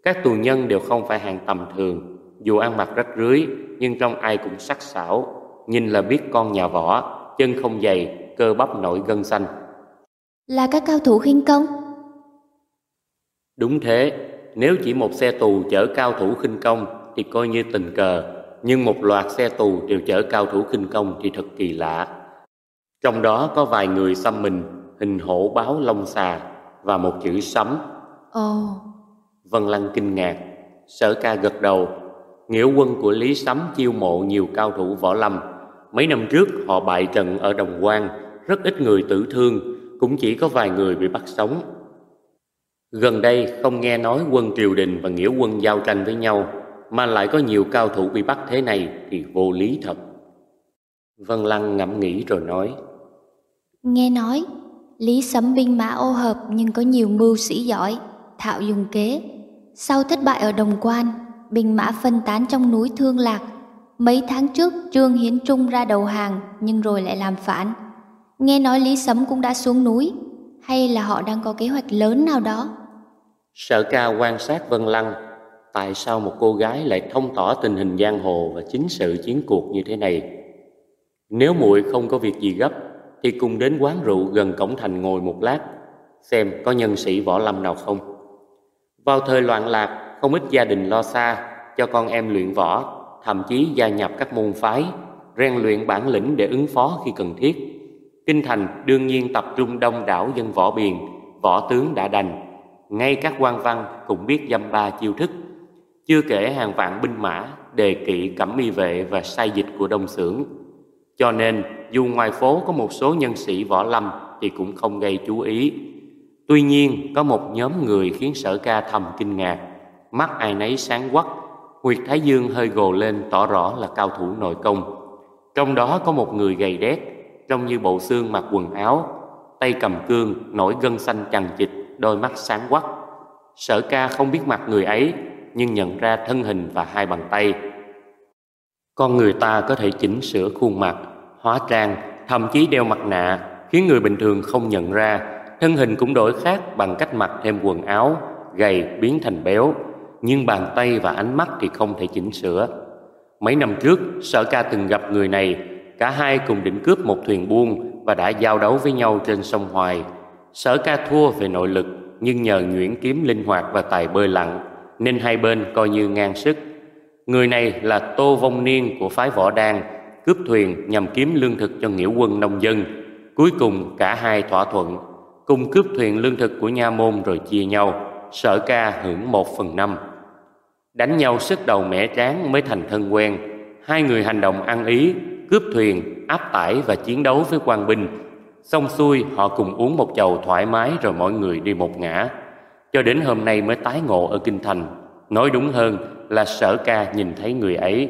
Các tù nhân đều không phải hàng tầm thường, dù ăn mặc rách rưới nhưng trong ai cũng sắc sảo, nhìn là biết con nhà võ, chân không dày, cơ bắp nổi gân xanh. Là các cao thủ khinh công? Đúng thế, nếu chỉ một xe tù chở cao thủ khinh công thì coi như tình cờ, nhưng một loạt xe tù đều chở cao thủ khinh công thì thật kỳ lạ. Trong đó có vài người xăm mình, hình hổ báo lông xà và một chữ sấm. Ồ. Oh. Vân Lăng kinh ngạc, sở ca gật đầu. Nghĩa quân của Lý Sấm chiêu mộ nhiều cao thủ võ lâm. Mấy năm trước họ bại trận ở Đồng Quan, rất ít người tử thương, cũng chỉ có vài người bị bắt sống. Gần đây không nghe nói quân triều đình và nghĩa quân giao tranh với nhau, mà lại có nhiều cao thủ bị bắt thế này thì vô lý thật. Vân Lăng ngẫm nghĩ rồi nói. Nghe nói, Lý Sấm binh mã ô hợp nhưng có nhiều mưu sĩ giỏi, thạo dùng kế. Sau thất bại ở Đồng Quan, binh mã phân tán trong núi Thương Lạc. Mấy tháng trước Trương Hiến Trung ra đầu hàng nhưng rồi lại làm phản. Nghe nói Lý Sấm cũng đã xuống núi, hay là họ đang có kế hoạch lớn nào đó? Sở ca quan sát Vân Lăng, tại sao một cô gái lại thông tỏ tình hình giang hồ và chính sự chiến cuộc như thế này? Nếu muội không có việc gì gấp, thì cùng đến quán rượu gần cổng thành ngồi một lát, xem có nhân sĩ võ lâm nào không. Vào thời loạn lạc, không ít gia đình lo xa cho con em luyện võ, thậm chí gia nhập các môn phái, rèn luyện bản lĩnh để ứng phó khi cần thiết. Kinh thành đương nhiên tập trung đông đảo dân võ biền, võ tướng đã đành. Ngay các quan văn cũng biết dăm ba chiêu thức. Chưa kể hàng vạn binh mã, đề kỵ cẩm y vệ và sai dịch của đông xưởng. Cho nên, dù ngoài phố có một số nhân sĩ võ lâm thì cũng không gây chú ý. Tuy nhiên, có một nhóm người khiến sở ca thầm kinh ngạc. Mắt ai nấy sáng quắc, huyệt thái dương hơi gồ lên tỏ rõ là cao thủ nội công. Trong đó có một người gầy đét, trông như bộ xương mặc quần áo, tay cầm cương, nổi gân xanh chằng chịt, đôi mắt sáng quắc. Sở ca không biết mặt người ấy, nhưng nhận ra thân hình và hai bàn tay. Con người ta có thể chỉnh sửa khuôn mặt, hóa trang, thậm chí đeo mặt nạ, khiến người bình thường không nhận ra. Thân hình cũng đổi khác bằng cách mặc thêm quần áo, gầy biến thành béo, nhưng bàn tay và ánh mắt thì không thể chỉnh sửa. Mấy năm trước, Sở Ca từng gặp người này, cả hai cùng định cướp một thuyền buôn và đã giao đấu với nhau trên sông Hoài. Sở Ca thua về nội lực, nhưng nhờ nhuyễn kiếm linh hoạt và tài bơi lặn, nên hai bên coi như ngang sức. Người này là Tô Vong Niên của phái Võ Đan, cướp thuyền nhằm kiếm lương thực cho nghĩa quân nông dân. Cuối cùng cả hai thỏa thuận, cùng cướp thuyền lương thực của nha môn rồi chia nhau, sở ca hưởng một phần năm. Đánh nhau sức đầu mẻ trán mới thành thân quen, hai người hành động ăn ý, cướp thuyền, áp tải và chiến đấu với quan binh. Xong xuôi họ cùng uống một chầu thoải mái rồi mọi người đi một ngã. Cho đến hôm nay mới tái ngộ ở Kinh Thành. Nói đúng hơn là sở ca nhìn thấy người ấy.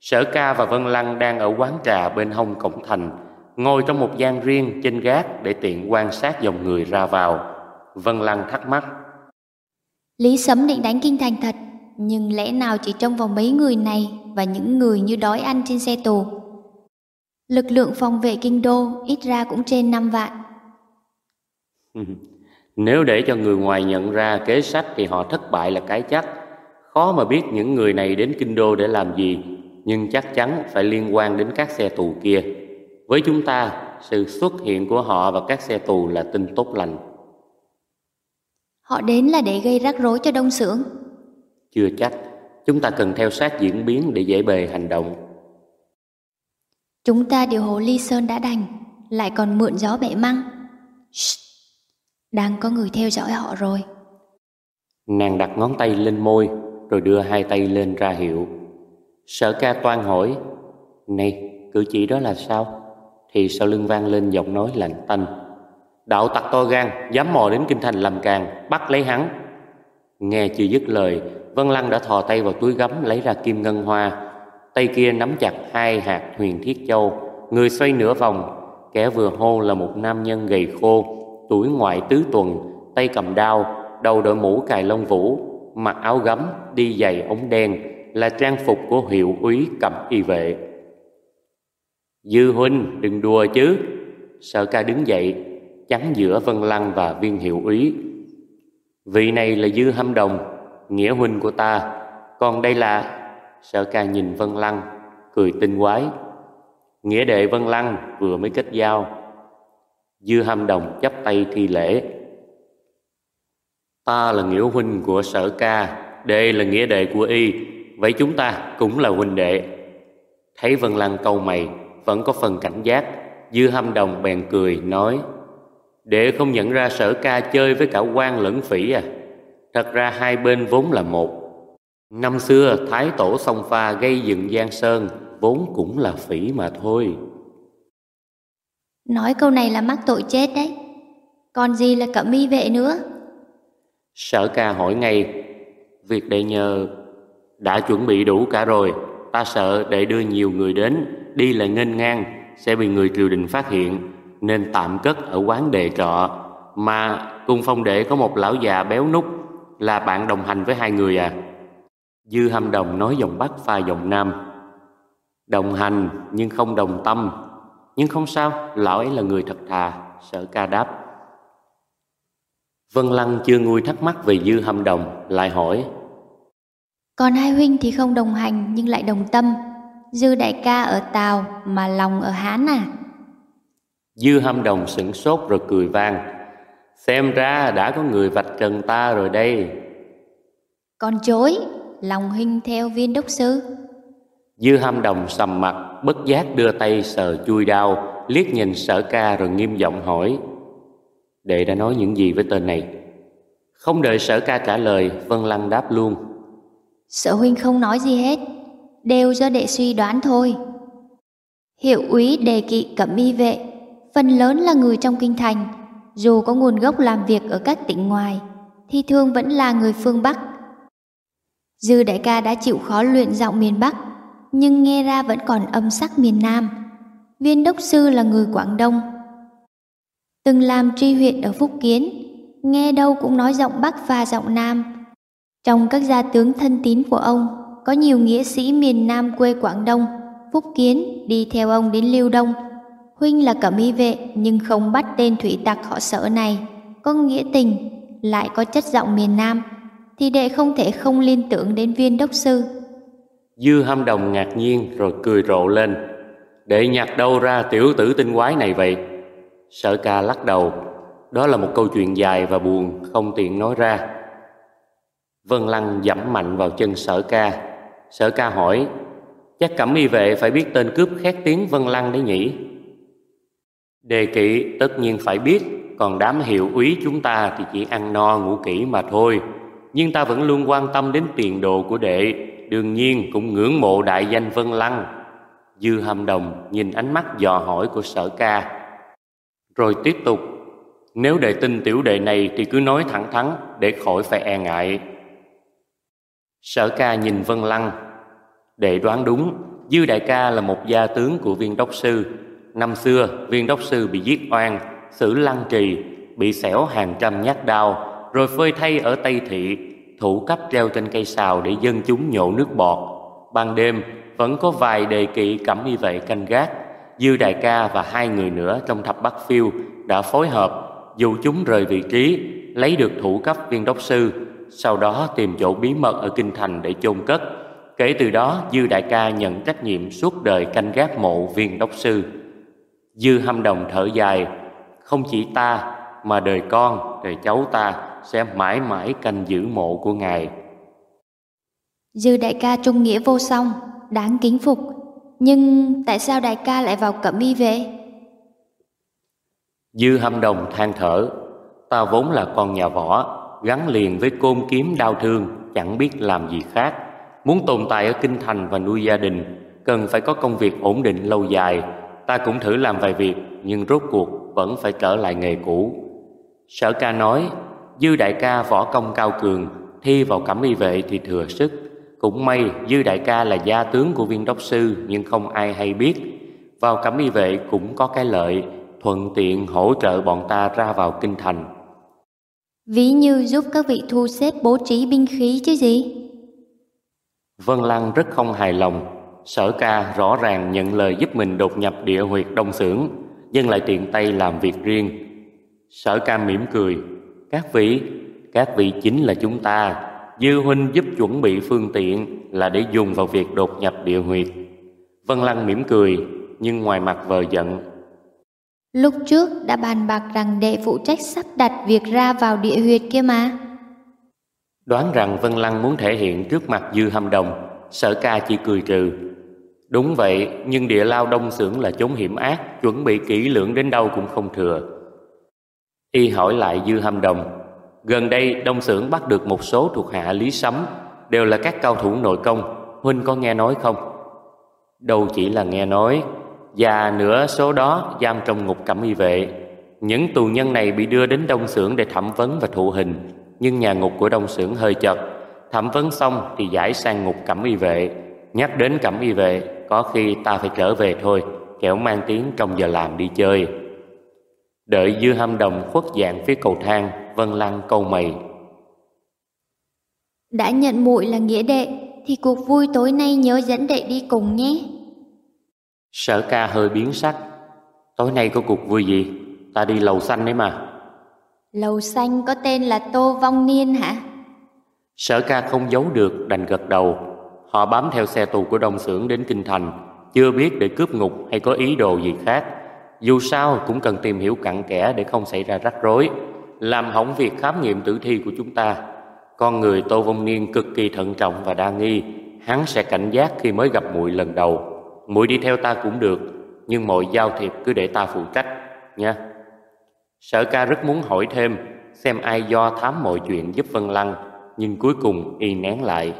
Sở ca và Vân Lăng đang ở quán trà bên hông cổng thành, ngồi trong một gian riêng trên gác để tiện quan sát dòng người ra vào. Vân Lăng thắc mắc. Lý Sấm định đánh Kinh Thành thật, nhưng lẽ nào chỉ trong vòng mấy người này và những người như đói ăn trên xe tù. Lực lượng phòng vệ kinh đô ít ra cũng trên 5 vạn. Nếu để cho người ngoài nhận ra kế sách thì họ thất bại là cái chắc. Khó mà biết những người này đến kinh đô để làm gì, nhưng chắc chắn phải liên quan đến các xe tù kia. Với chúng ta, sự xuất hiện của họ và các xe tù là tin tốt lành. Họ đến là để gây rắc rối cho đông xưởng. Chưa chắc, chúng ta cần theo sát diễn biến để dễ bề hành động. Chúng ta điều hồ ly sơn đã đành, lại còn mượn gió bẻ măng. Shh, đang có người theo dõi họ rồi. Nàng đặt ngón tay lên môi, rồi đưa hai tay lên ra hiệu. Sở ca toan hỏi, Này, cử chỉ đó là sao? Thì sau lưng vang lên giọng nói lạnh tanh. Đạo tặc to gan, dám mò đến kinh thành làm càng, bắt lấy hắn. Nghe chưa dứt lời, Vân Lăng đã thò tay vào túi gấm lấy ra kim ngân hoa. Tay kia nắm chặt hai hạt huyền thiết châu, người xoay nửa vòng. Kẻ vừa hô là một nam nhân gầy khô, tuổi ngoại tứ tuần, tay cầm đao, đầu đội mũ cài lông vũ, mặc áo gấm, đi giày ống đen, là trang phục của hiệu úy cầm y vệ. Dư huynh đừng đùa chứ. Sở ca đứng dậy, chắn giữa Vân Lăng và viên hiệu úy. Vị này là Dư Hâm Đồng, nghĩa huynh của ta, còn đây là... Sở ca nhìn Vân Lăng, cười tinh quái. Nghĩa đệ Vân Lăng vừa mới kết giao. Dư Hâm Đồng chấp tay thi lễ. Ta là nghĩa huynh của sở ca, đệ là nghĩa đệ của y, vậy chúng ta cũng là huynh đệ. Thấy Vân Lăng câu mày, vẫn có phần cảnh giác, Dư Hâm Đồng bèn cười, nói Đệ không nhận ra sở ca chơi với cả quan lẫn phỉ à? Thật ra hai bên vốn là một. Năm xưa Thái Tổ song pha gây dựng Giang Sơn Vốn cũng là phỉ mà thôi. Nói câu này là mắc tội chết đấy. Còn gì là cẩm y vệ nữa? Sở ca hỏi ngay, Việc đệ nhờ Đã chuẩn bị đủ cả rồi. Ta sợ đệ đưa nhiều người đến, Đi lại nghênh ngang, Sẽ bị người triều đình phát hiện, Nên tạm cất ở quán đề trọ. Mà cung phong đệ có một lão già béo nút Là bạn đồng hành với hai người à. Dư hâm đồng nói giọng Bắc pha giọng Nam. Đồng hành nhưng không đồng tâm. Nhưng không sao Lão ấy là người thật thà Sở ca đáp. Vân Lăng chưa nguôi thắc mắc về Dư hâm đồng Lại hỏi. Còn hai huynh thì không đồng hành Nhưng lại đồng tâm. Dư đại ca ở Tàu Mà lòng ở Hán à? Dư hâm đồng sửng sốt rồi cười vang. Xem ra đã có người vạch trần ta rồi đây. Còn chối lòng huynh theo viên đốc sư Dư ham đồng sầm mặt Bất giác đưa tay sờ chui đao Liếc nhìn sở ca rồi nghiêm giọng hỏi Đệ đã nói những gì với tên này? Không đợi sở ca trả lời Vân Lăng đáp luôn Sở huynh không nói gì hết Đều do đệ suy đoán thôi. Hiệu úy đề kỵ cẩm y vệ Phần lớn là người trong kinh thành Dù có nguồn gốc làm việc ở các tỉnh ngoài Thì thường vẫn là người phương Bắc. Dư đại ca đã chịu khó luyện giọng miền Bắc, nhưng nghe ra vẫn còn âm sắc miền Nam. Viên đốc sư là người Quảng Đông. từng làm tri huyện ở Phúc Kiến, nghe đâu cũng nói giọng Bắc và giọng Nam. Trong các gia tướng thân tín của ông, có nhiều nghĩa sĩ miền Nam quê Quảng Đông, Phúc Kiến đi theo ông đến Liêu Đông. Huynh là cẩm y vệ nhưng không bắt tên thủy tặc họ sợ này, có nghĩa tình, lại có chất giọng miền Nam, thì đệ không thể không liên tưởng đến viên đốc sư. Dư hâm đồng ngạc nhiên rồi cười rộ lên. để nhặt đâu ra tiểu tử tinh quái này vậy? Sở ca lắc đầu. Đó là một câu chuyện dài và buồn, không tiện nói ra. Vân Lăng dẫm mạnh vào chân sở ca. Sở ca hỏi, chắc cẩm y vệ phải biết tên cướp khét tiếng Vân Lăng đấy nhỉ? Đề kỵ tất nhiên phải biết, còn đám hiệu úy chúng ta thì chỉ ăn no ngủ kỹ mà thôi. Nhưng ta vẫn luôn quan tâm đến tiền đồ của đệ, đương nhiên cũng ngưỡng mộ đại danh Vân Lăng. Dư Hàm Đồng nhìn ánh mắt dò hỏi của sở ca, rồi tiếp tục, nếu đệ tin tiểu đệ này thì cứ nói thẳng thắn để khỏi phải e ngại. Sở ca nhìn Vân Lăng, đệ đoán đúng, Dư đại ca là một gia tướng của viên đốc sư. Năm xưa, viên đốc sư bị giết oan, xử lăng trì, bị xẻo hàng trăm nhát đao, rồi phơi thay ở Tây Thị, thủ cấp treo trên cây sào để dân chúng nhổ nước bọt. Ban đêm, vẫn có vài đề kỵ cẩm y vệ canh gác. Dư đại ca và hai người nữa trong thập bắc phiêu đã phối hợp dù chúng rời vị trí, lấy được thủ cấp viên đốc sư, sau đó tìm chỗ bí mật ở kinh thành để chôn cất. Kể từ đó, Dư đại ca nhận trách nhiệm suốt đời canh gác mộ viên đốc sư. Dư hâm đồng thở dài, không chỉ ta mà đời con, đời cháu ta sẽ mãi mãi canh giữ mộ của ngài. Dư đại ca trung nghĩa vô song, đáng kính phục. Nhưng tại sao đại ca lại vào cẩm y vệ? Dư hâm đồng than thở, ta vốn là con nhà võ, gắn liền với côn kiếm đau thương, chẳng biết làm gì khác. Muốn tồn tại ở kinh thành và nuôi gia đình, cần phải có công việc ổn định lâu dài. Ta cũng thử làm vài việc, nhưng rốt cuộc vẫn phải trở lại nghề cũ. Sở ca nói, Dư đại ca võ công cao cường, thi vào cẩm y vệ thì thừa sức. Cũng may Dư đại ca là gia tướng của viên đốc sư nhưng không ai hay biết. Vào cẩm y vệ cũng có cái lợi, thuận tiện hỗ trợ bọn ta ra vào kinh thành. Ví như giúp các vị thu xếp bố trí binh khí chứ gì? Vân Lăng rất không hài lòng. Sở ca rõ ràng nhận lời giúp mình đột nhập địa huyệt đông xưởng, nhưng lại tiện tay làm việc riêng. Sở ca mỉm cười, các vị, các vị chính là chúng ta. Dư huynh giúp chuẩn bị phương tiện là để dùng vào việc đột nhập địa huyệt. Vân Lăng mỉm cười, nhưng ngoài mặt vờ giận. Lúc trước đã bàn bạc rằng đệ phụ trách sắp đặt việc ra vào địa huyệt kia mà. Đoán rằng Vân Lăng muốn thể hiện trước mặt Dư Hâm Đồng, sở ca chỉ cười trừ. Đúng vậy, nhưng địa lao đông xưởng là chốn hiểm ác, chuẩn bị kỹ lưỡng đến đâu cũng không thừa. Y hỏi lại Dư Hâm Đồng, gần đây đông sưởng bắt được một số thuộc hạ Lý Sấm, đều là các cao thủ nội công, Huynh có nghe nói không? Đâu chỉ là nghe nói, và nửa số đó giam trong ngục cẩm y vệ. Những tù nhân này bị đưa đến đông sưởng để thẩm vấn và thụ hình, nhưng nhà ngục của đông sưởng hơi chật. Thẩm vấn xong thì giải sang ngục cẩm y vệ. Nhắc đến cẩm y vệ, có khi ta phải trở về thôi, kẻo mang tiếng trong giờ làm đi chơi. Đợi dư hâm đồng khuất dạng phía cầu thang, Vân Lăng câu mày. Đã nhận muội là nghĩa đệ, thì cuộc vui tối nay nhớ dẫn đệ đi cùng nhé. Sở ca hơi biến sắc. Tối nay có cuộc vui gì? Ta đi lầu xanh đấy mà. Lầu xanh có tên là Tô Vong Niên hả? Sở ca không giấu được đành gật đầu. Họ bám theo xe tù của đông xưởng đến Kinh Thành, chưa biết để cướp ngục hay có ý đồ gì khác. Dù sao cũng cần tìm hiểu cặn kẽ để không xảy ra rắc rối, làm hỏng việc khám nghiệm tử thi của chúng ta. Con người Tô Vong Niên cực kỳ thận trọng và đa nghi, hắn sẽ cảnh giác khi mới gặp muội lần đầu. Muội đi theo ta cũng được, nhưng mọi giao thiệp cứ để ta phụ trách nha. Sở ca rất muốn hỏi thêm xem ai do thám mọi chuyện giúp Vân Lăng, nhưng cuối cùng y nén lại.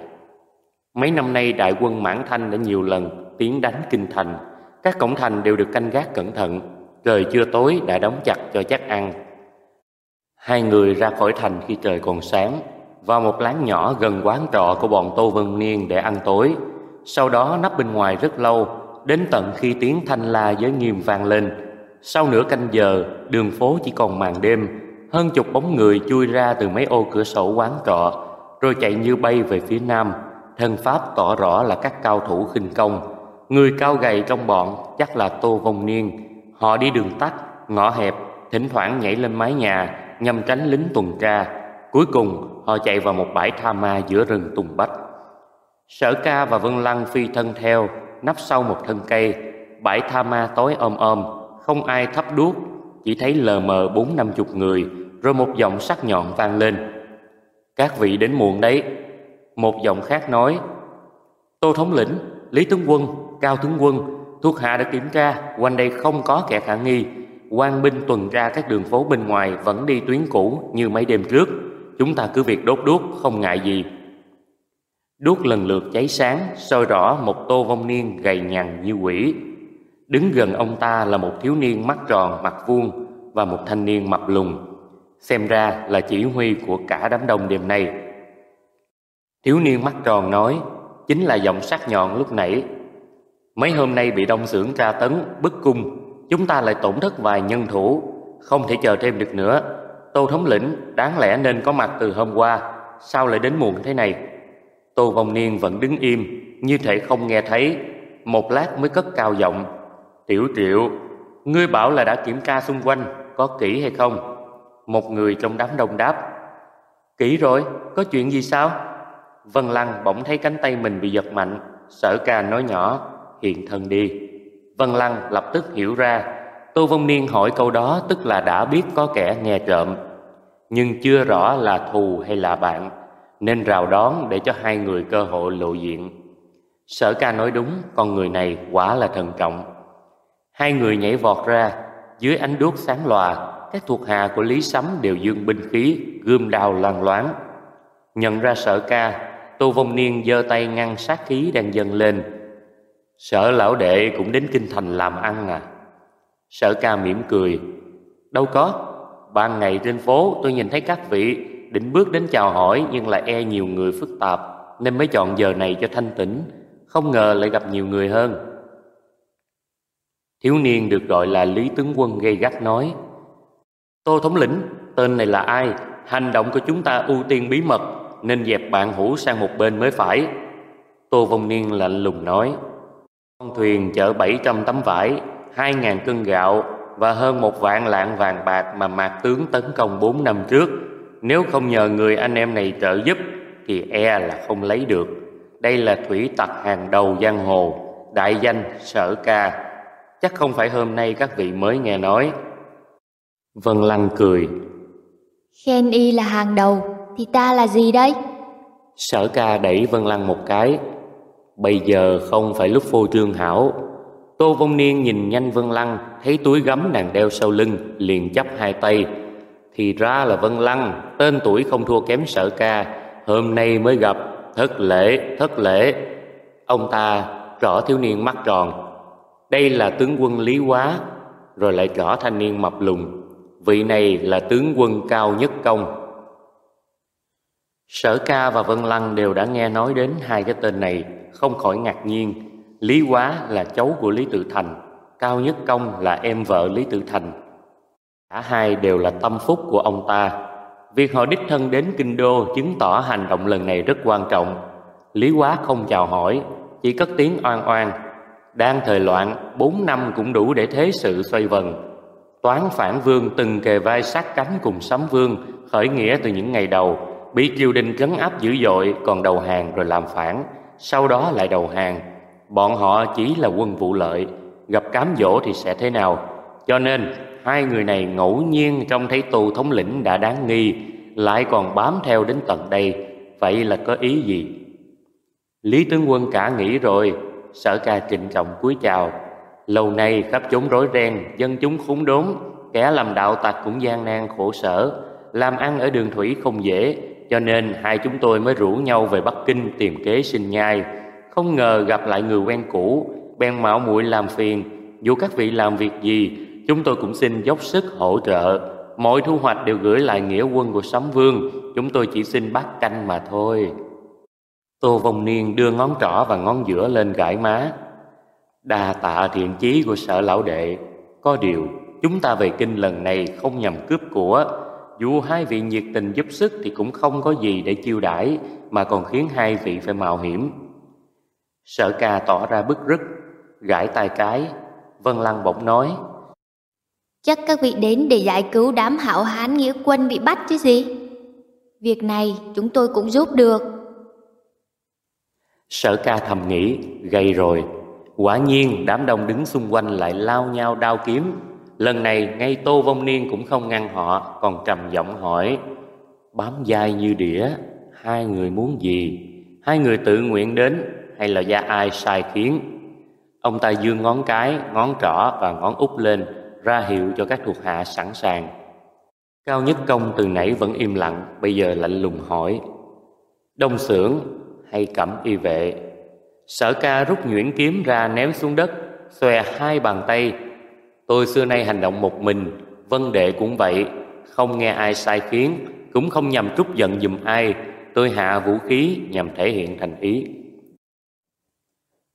Mấy năm nay đại quân Mãn Thanh đã nhiều lần tiến đánh kinh thành, các cổng thành đều được canh gác cẩn thận, trời chưa tối đã đóng chặt cho chắc ăn. Hai người ra khỏi thành khi trời còn sáng, vào một láng nhỏ gần quán trọ của bọn Tô Vân Niên để ăn tối. Sau đó nấp bên ngoài rất lâu, đến tận khi tiếng thanh la giới nghiêm vang lên. Sau nửa canh giờ, đường phố chỉ còn màn đêm, hơn chục bóng người chui ra từ mấy ô cửa sổ quán trọ, rồi chạy như bay về phía nam. Thân pháp tỏ rõ là các cao thủ khinh công. Người cao gầy trong bọn chắc là Tô Vong Niên. Họ đi đường tắt, ngõ hẹp, thỉnh thoảng nhảy lên mái nhà nhằm tránh lính tuần tra. Cuối cùng, họ chạy vào một bãi tha ma giữa rừng tùng bách. Sở ca và Vân Lăng phi thân theo, nấp sau một thân cây. Bãi tha ma tối ôm ôm không ai thắp đuốc, chỉ thấy lờ mờ bốn năm chục người, rồi một giọng sắc nhọn vang lên. Các vị đến muộn đấy. Một giọng khác nói, Tô thống lĩnh, Lý tướng quân, Cao tướng quân, thuộc hạ đã kiểm tra, quanh đây không có kẻ khả nghi. quan binh tuần tra các đường phố bên ngoài vẫn đi tuyến cũ như mấy đêm trước. Chúng ta cứ việc đốt đuốc, không ngại gì. Đuốc lần lượt cháy sáng, soi rõ một tô vong niên gầy nhằn như quỷ. Đứng gần ông ta là một thiếu niên mắt tròn, mặt vuông và một thanh niên mập lùn. Xem ra là chỉ huy của cả đám đông đêm nay. Thiếu niên mắt tròn nói, chính là giọng sắc nhọn lúc nãy. Mấy hôm nay bị đông xưởng tra tấn, bức cung, chúng ta lại tổn thất vài nhân thủ, không thể chờ thêm được nữa. Tô thống lĩnh đáng lẽ nên có mặt từ hôm qua, sao lại đến muộn thế này? Tô Vong Niên vẫn đứng im, như thể không nghe thấy, một lát mới cất cao giọng. Tiểu triệu, ngươi bảo là đã kiểm tra xung quanh, có kỹ hay không? Một người trong đám đông đáp. Kỹ rồi, có chuyện gì sao? Vân Lăng bỗng thấy cánh tay mình bị giật mạnh, sở ca nói nhỏ, hiện thân đi. Vân Lăng lập tức hiểu ra, Tô Vong Niên hỏi câu đó tức là đã biết có kẻ nghe trộm, nhưng chưa rõ là thù hay là bạn nên rào đón để cho hai người cơ hội lộ diện. Sở ca nói đúng, con người này quả là thần trọng. Hai người nhảy vọt ra, dưới ánh đuốc sáng lòa, các thuộc hạ của Lý Sấm đều dương binh khí, gươm đao loan loáng. Nhận ra sở ca, Tô Vong Niên giơ tay ngăn sát khí đang dâng lên sợ lão đệ cũng đến kinh thành làm ăn à? sợ ca mỉm cười. Đâu có, ban ngày trên phố tôi nhìn thấy các vị định bước đến chào hỏi nhưng lại e nhiều người phức tạp nên mới chọn giờ này cho thanh tĩnh, không ngờ lại gặp nhiều người hơn. Thiếu niên được gọi là Lý Tướng Quân gây gắt nói Tô thống lĩnh, tên này là ai? Hành động của chúng ta ưu tiên bí mật nên dẹp bạn hữu sang một bên mới phải. Tô Vong Niên lạnh lùng nói con thuyền chở 700 tấm vải, 2.000 cân gạo và hơn một vạn lạng vàng bạc mà mạc tướng tấn công 4 năm trước. Nếu không nhờ người anh em này trợ giúp Thì e là không lấy được. Đây là thủy tặc hàng đầu giang hồ Đại danh sở ca. Chắc không phải hôm nay các vị mới nghe nói. Vân Lăng cười. Khen y là hàng đầu Thì ta là gì đây? Sở ca đẩy Vân Lăng một cái Bây giờ không phải lúc phô trương hảo. Tô Vong Niên nhìn nhanh Vân Lăng Thấy túi gấm nàng đeo sau lưng Liền chấp hai tay. Thì ra là Vân Lăng, tên tuổi không thua kém sở ca, hôm nay mới gặp, thất lễ, thất lễ. Ông ta rõ thiếu niên mắt tròn, đây là tướng quân Lý Quá, rồi lại rõ thanh niên mập lùn, vị này là tướng quân cao nhất công. Sở ca và Vân Lăng đều đã nghe nói đến hai cái tên này, không khỏi ngạc nhiên. Lý Quá là cháu của Lý Tự Thành, Cao Nhất Công là em vợ Lý Tự Thành, Cả hai đều là tâm phúc của ông ta. Việc họ đích thân đến kinh đô chứng tỏ hành động lần này rất quan trọng. Lý Quá không chào hỏi, chỉ cất tiếng oan oan. Đang thời loạn, bốn năm cũng đủ để thế sự xoay vần. Toán phản vương từng kề vai sát cánh cùng sấm vương, khởi nghĩa từ những ngày đầu, bị triều đình trấn áp dữ dội, còn đầu hàng rồi làm phản, sau đó lại đầu hàng. Bọn họ chỉ là quân vụ lợi, gặp cám dỗ thì sẽ thế nào? Cho nên hai người này ngẫu nhiên trông thấy tù thống lĩnh đã đáng nghi, lại còn bám theo đến tận đây, vậy là có ý gì? Lý tướng quân cả nghĩ rồi, sở ca trịnh trọng cúi chào. Lâu nay khắp chốn rối ren, dân chúng khốn đốn, kẻ làm đạo tặc cũng gian nan khổ sở, làm ăn ở đường thủy không dễ, cho nên hai chúng tôi mới rủ nhau về Bắc Kinh tìm kế sinh nhai. Không ngờ gặp lại người quen cũ, bèn mạo muội làm phiền, dù các vị làm việc gì chúng tôi cũng xin dốc sức hỗ trợ. Mọi thu hoạch đều gửi lại nghĩa quân của Sấm Vương, chúng tôi chỉ xin bát canh mà thôi. Tô Vong Niên đưa ngón trỏ và ngón giữa lên gãi má. Đa tạ thiện chí của sở lão đệ, có điều chúng ta về kinh lần này không nhằm cướp của. Dù hai vị nhiệt tình giúp sức thì cũng không có gì để chiêu đãi mà còn khiến hai vị phải mạo hiểm. Sở ca tỏ ra bức rứt, gãi tay cái. Vân Lăng bỗng nói. Chắc các vị đến để giải cứu đám hảo hán nghĩa quân bị bắt chứ gì? Việc này chúng tôi cũng giúp được. Sở ca thầm nghĩ, gây rồi. Quả nhiên đám đông đứng xung quanh lại lao nhau đao kiếm. Lần này ngay Tô Vong Niên cũng không ngăn họ, còn trầm giọng hỏi. Bám dai như đĩa, hai người muốn gì? Hai người tự nguyện đến hay là do ai sai khiến? Ông ta dương ngón cái, ngón trỏ và ngón út lên, ra hiệu cho các thuộc hạ sẵn sàng. Cao Nhất Công từ nãy vẫn im lặng, bây giờ lạnh lùng hỏi. Đông xưởng hay cẩm y vệ? Sở ca rút nhuyễn kiếm ra ném xuống đất, xòe hai bàn tay. Tôi xưa nay hành động một mình, vân đệ cũng vậy, không nghe ai sai khiến, cũng không nhằm trút giận dùm ai. Tôi hạ vũ khí nhằm thể hiện thành ý.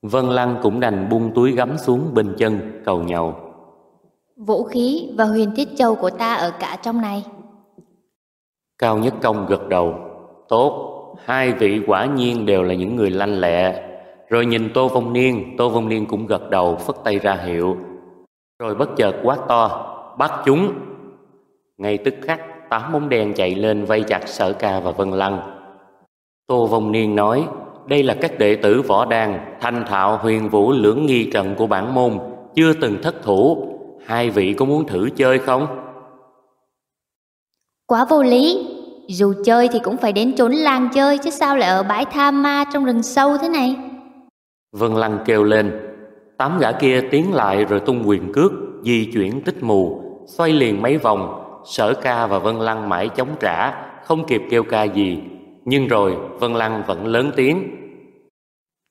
Vân Lăng cũng đành buông túi gắm xuống bên chân cầu nhau. Vũ khí và huyền thiết châu của ta ở cả trong này. Cao Nhất Công gật đầu. Tốt, hai vị quả nhiên đều là những người lanh lẹ. Rồi nhìn Tô Vong Niên, Tô Vong Niên cũng gật đầu phất tay ra hiệu. Rồi bất chợt quát to, bắt chúng. Ngay tức khắc, tám bóng đen chạy lên vây chặt Sở Ca và Vân Lăng. Tô Vong Niên nói, đây là các đệ tử võ đàn, thanh thạo huyền vũ lưỡng nghi trận của bản môn, chưa từng thất thủ, Hai vị có muốn thử chơi không? Quá vô lý Dù chơi thì cũng phải đến trốn làng chơi Chứ sao lại ở bãi tha ma trong rừng sâu thế này Vân Lăng kêu lên Tám gã kia tiến lại rồi tung quyền cước Di chuyển tích mù Xoay liền mấy vòng Sở ca và Vân Lăng mãi chống trả Không kịp kêu ca gì. Nhưng rồi Vân Lăng vẫn lớn tiếng.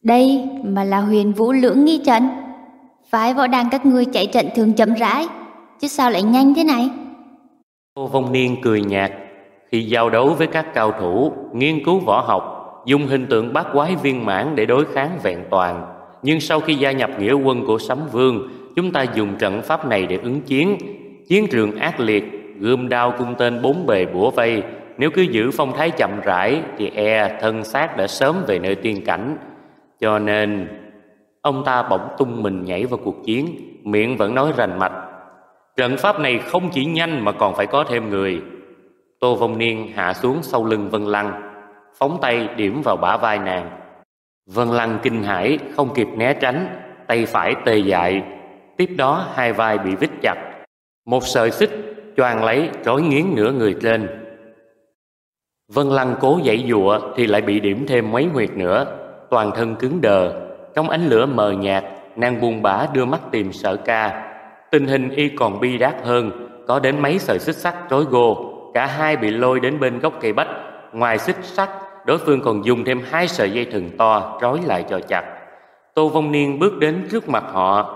Đây mà là huyền vũ lưỡng nghi trận. Phái võ đăng các ngươi chạy trận thường chậm rãi Chứ sao lại nhanh thế này? Tô Vong Niên cười nhạt. Khi giao đấu với các cao thủ Nghiên cứu võ học Dùng hình tượng bát quái viên mãn để đối kháng vẹn toàn nhưng sau khi gia nhập nghĩa quân của Sấm Vương Chúng ta dùng trận pháp này để ứng chiến Chiến trường ác liệt Gươm đao cung tên bốn bề bủa vây Nếu cứ giữ phong thái chậm rãi Thì e thân xác đã sớm về nơi tiên cảnh Cho nên Ông ta bỗng tung mình nhảy vào cuộc chiến, miệng vẫn nói rành mạch. Trận pháp này không chỉ nhanh mà còn phải có thêm người. Tô Vong Niên hạ xuống sau lưng Vân Lăng, phóng tay điểm vào bả vai nàng. Vân Lăng kinh hãi không kịp né tránh, tay phải tê dại. Tiếp đó hai vai bị vít chặt, một sợi xích choàng lấy trói nghiến nửa người trên. Vân Lăng cố dãy dụa thì lại bị điểm thêm mấy huyệt nữa, toàn thân cứng đờ, trong ánh lửa mờ nhạt, nàng buồn bã đưa mắt tìm sở ca. Tình hình y còn bi đát hơn, có đến mấy sợi xích sắt trói gô. Cả hai bị lôi đến bên gốc cây bách. Ngoài xích sắt, đối phương còn dùng thêm hai sợi dây thừng to trói lại cho chặt. Tô Vong Niên bước đến trước mặt họ.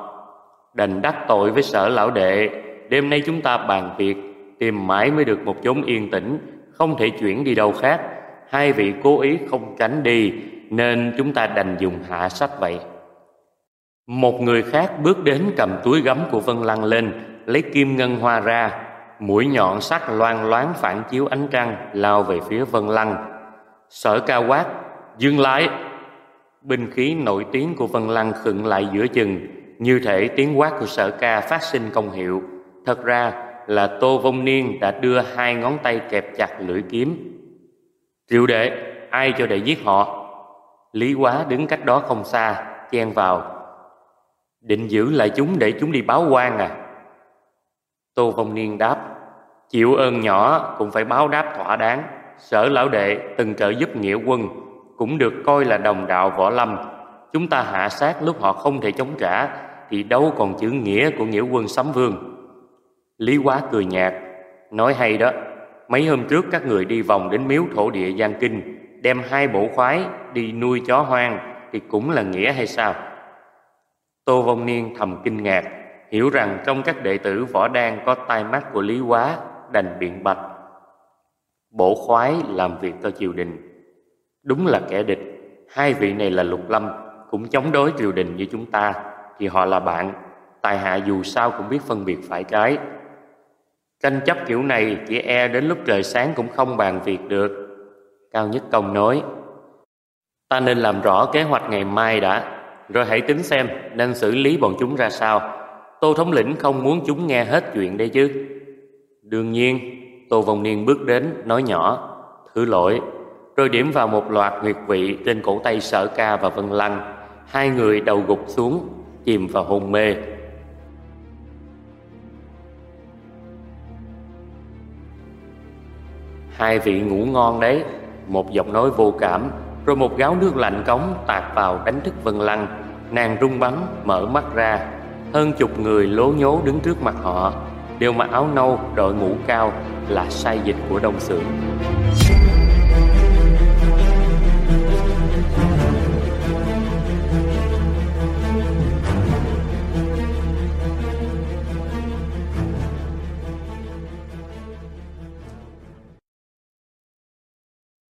Đành đắc tội với sở lão đệ, đêm nay chúng ta bàn việc, tìm mãi mới được một chốn yên tĩnh, không thể chuyển đi đâu khác. Hai vị cố ý không tránh đi, nên chúng ta đành dùng hạ sách vậy. Một người khác bước đến cầm túi gấm của Vân Lăng lên, lấy kim ngân hoa ra, mũi nhọn sắc loan loáng phản chiếu ánh trăng lao về phía Vân Lăng. Sở ca quát, dừng lại! Binh khí nổi tiếng của Vân Lăng khựng lại giữa chừng, như thể tiếng quát của sở ca phát sinh công hiệu. Thật ra là Tô Vong Niên đã đưa hai ngón tay kẹp chặt lưỡi kiếm. Triệu đệ, ai cho đệ giết họ? Lý Quá đứng cách đó không xa, chen vào. Định giữ lại chúng để chúng đi báo quan à? Tô Vong Niên đáp, chịu ơn nhỏ cũng phải báo đáp thỏa đáng. Sở lão đệ từng trợ giúp nghĩa quân, cũng được coi là đồng đạo võ lâm. Chúng ta hạ sát lúc họ không thể chống trả, thì đâu còn chữ nghĩa của nghĩa quân sấm vương. Lý Quá cười nhạt, nói hay đó, mấy hôm trước các người đi vòng đến miếu thổ địa Giang Kinh, đem hai bộ khoái đi nuôi chó hoang thì cũng là nghĩa hay sao? Tô Vong Niên thầm kinh ngạc, hiểu rằng trong các đệ tử võ đan có tai mắt của Lý Quá, đành biện bạch. Bộ khoái làm việc cho triều đình. Đúng là kẻ địch, hai vị này là lục lâm, cũng chống đối triều đình như chúng ta, thì họ là bạn. Tài hạ dù sao cũng biết phân biệt phải cái Tranh chấp kiểu này chỉ e đến lúc trời sáng cũng không bàn việc được Cao Nhất Công nói Ta nên làm rõ kế hoạch ngày mai đã Rồi hãy tính xem nên xử lý bọn chúng ra sao Tô thống lĩnh không muốn chúng nghe hết chuyện đây chứ Đương nhiên Tô Vong Niên bước đến, nói nhỏ, Thứ lỗi. Rồi điểm vào một loạt huyệt vị trên cổ tay sở ca và Vân Lăng. Hai người đầu gục xuống, Chìm vào hôn mê. Hai vị ngủ ngon đấy, Một giọng nói vô cảm, Rồi một gáo nước lạnh cống tạt vào đánh thức Vân Lăng. Nàng rung bắn, mở mắt ra. Hơn chục người lố nhố đứng trước mặt họ. Đều mặc áo nâu đội mũ cao Là sai dịch của đông xưởng.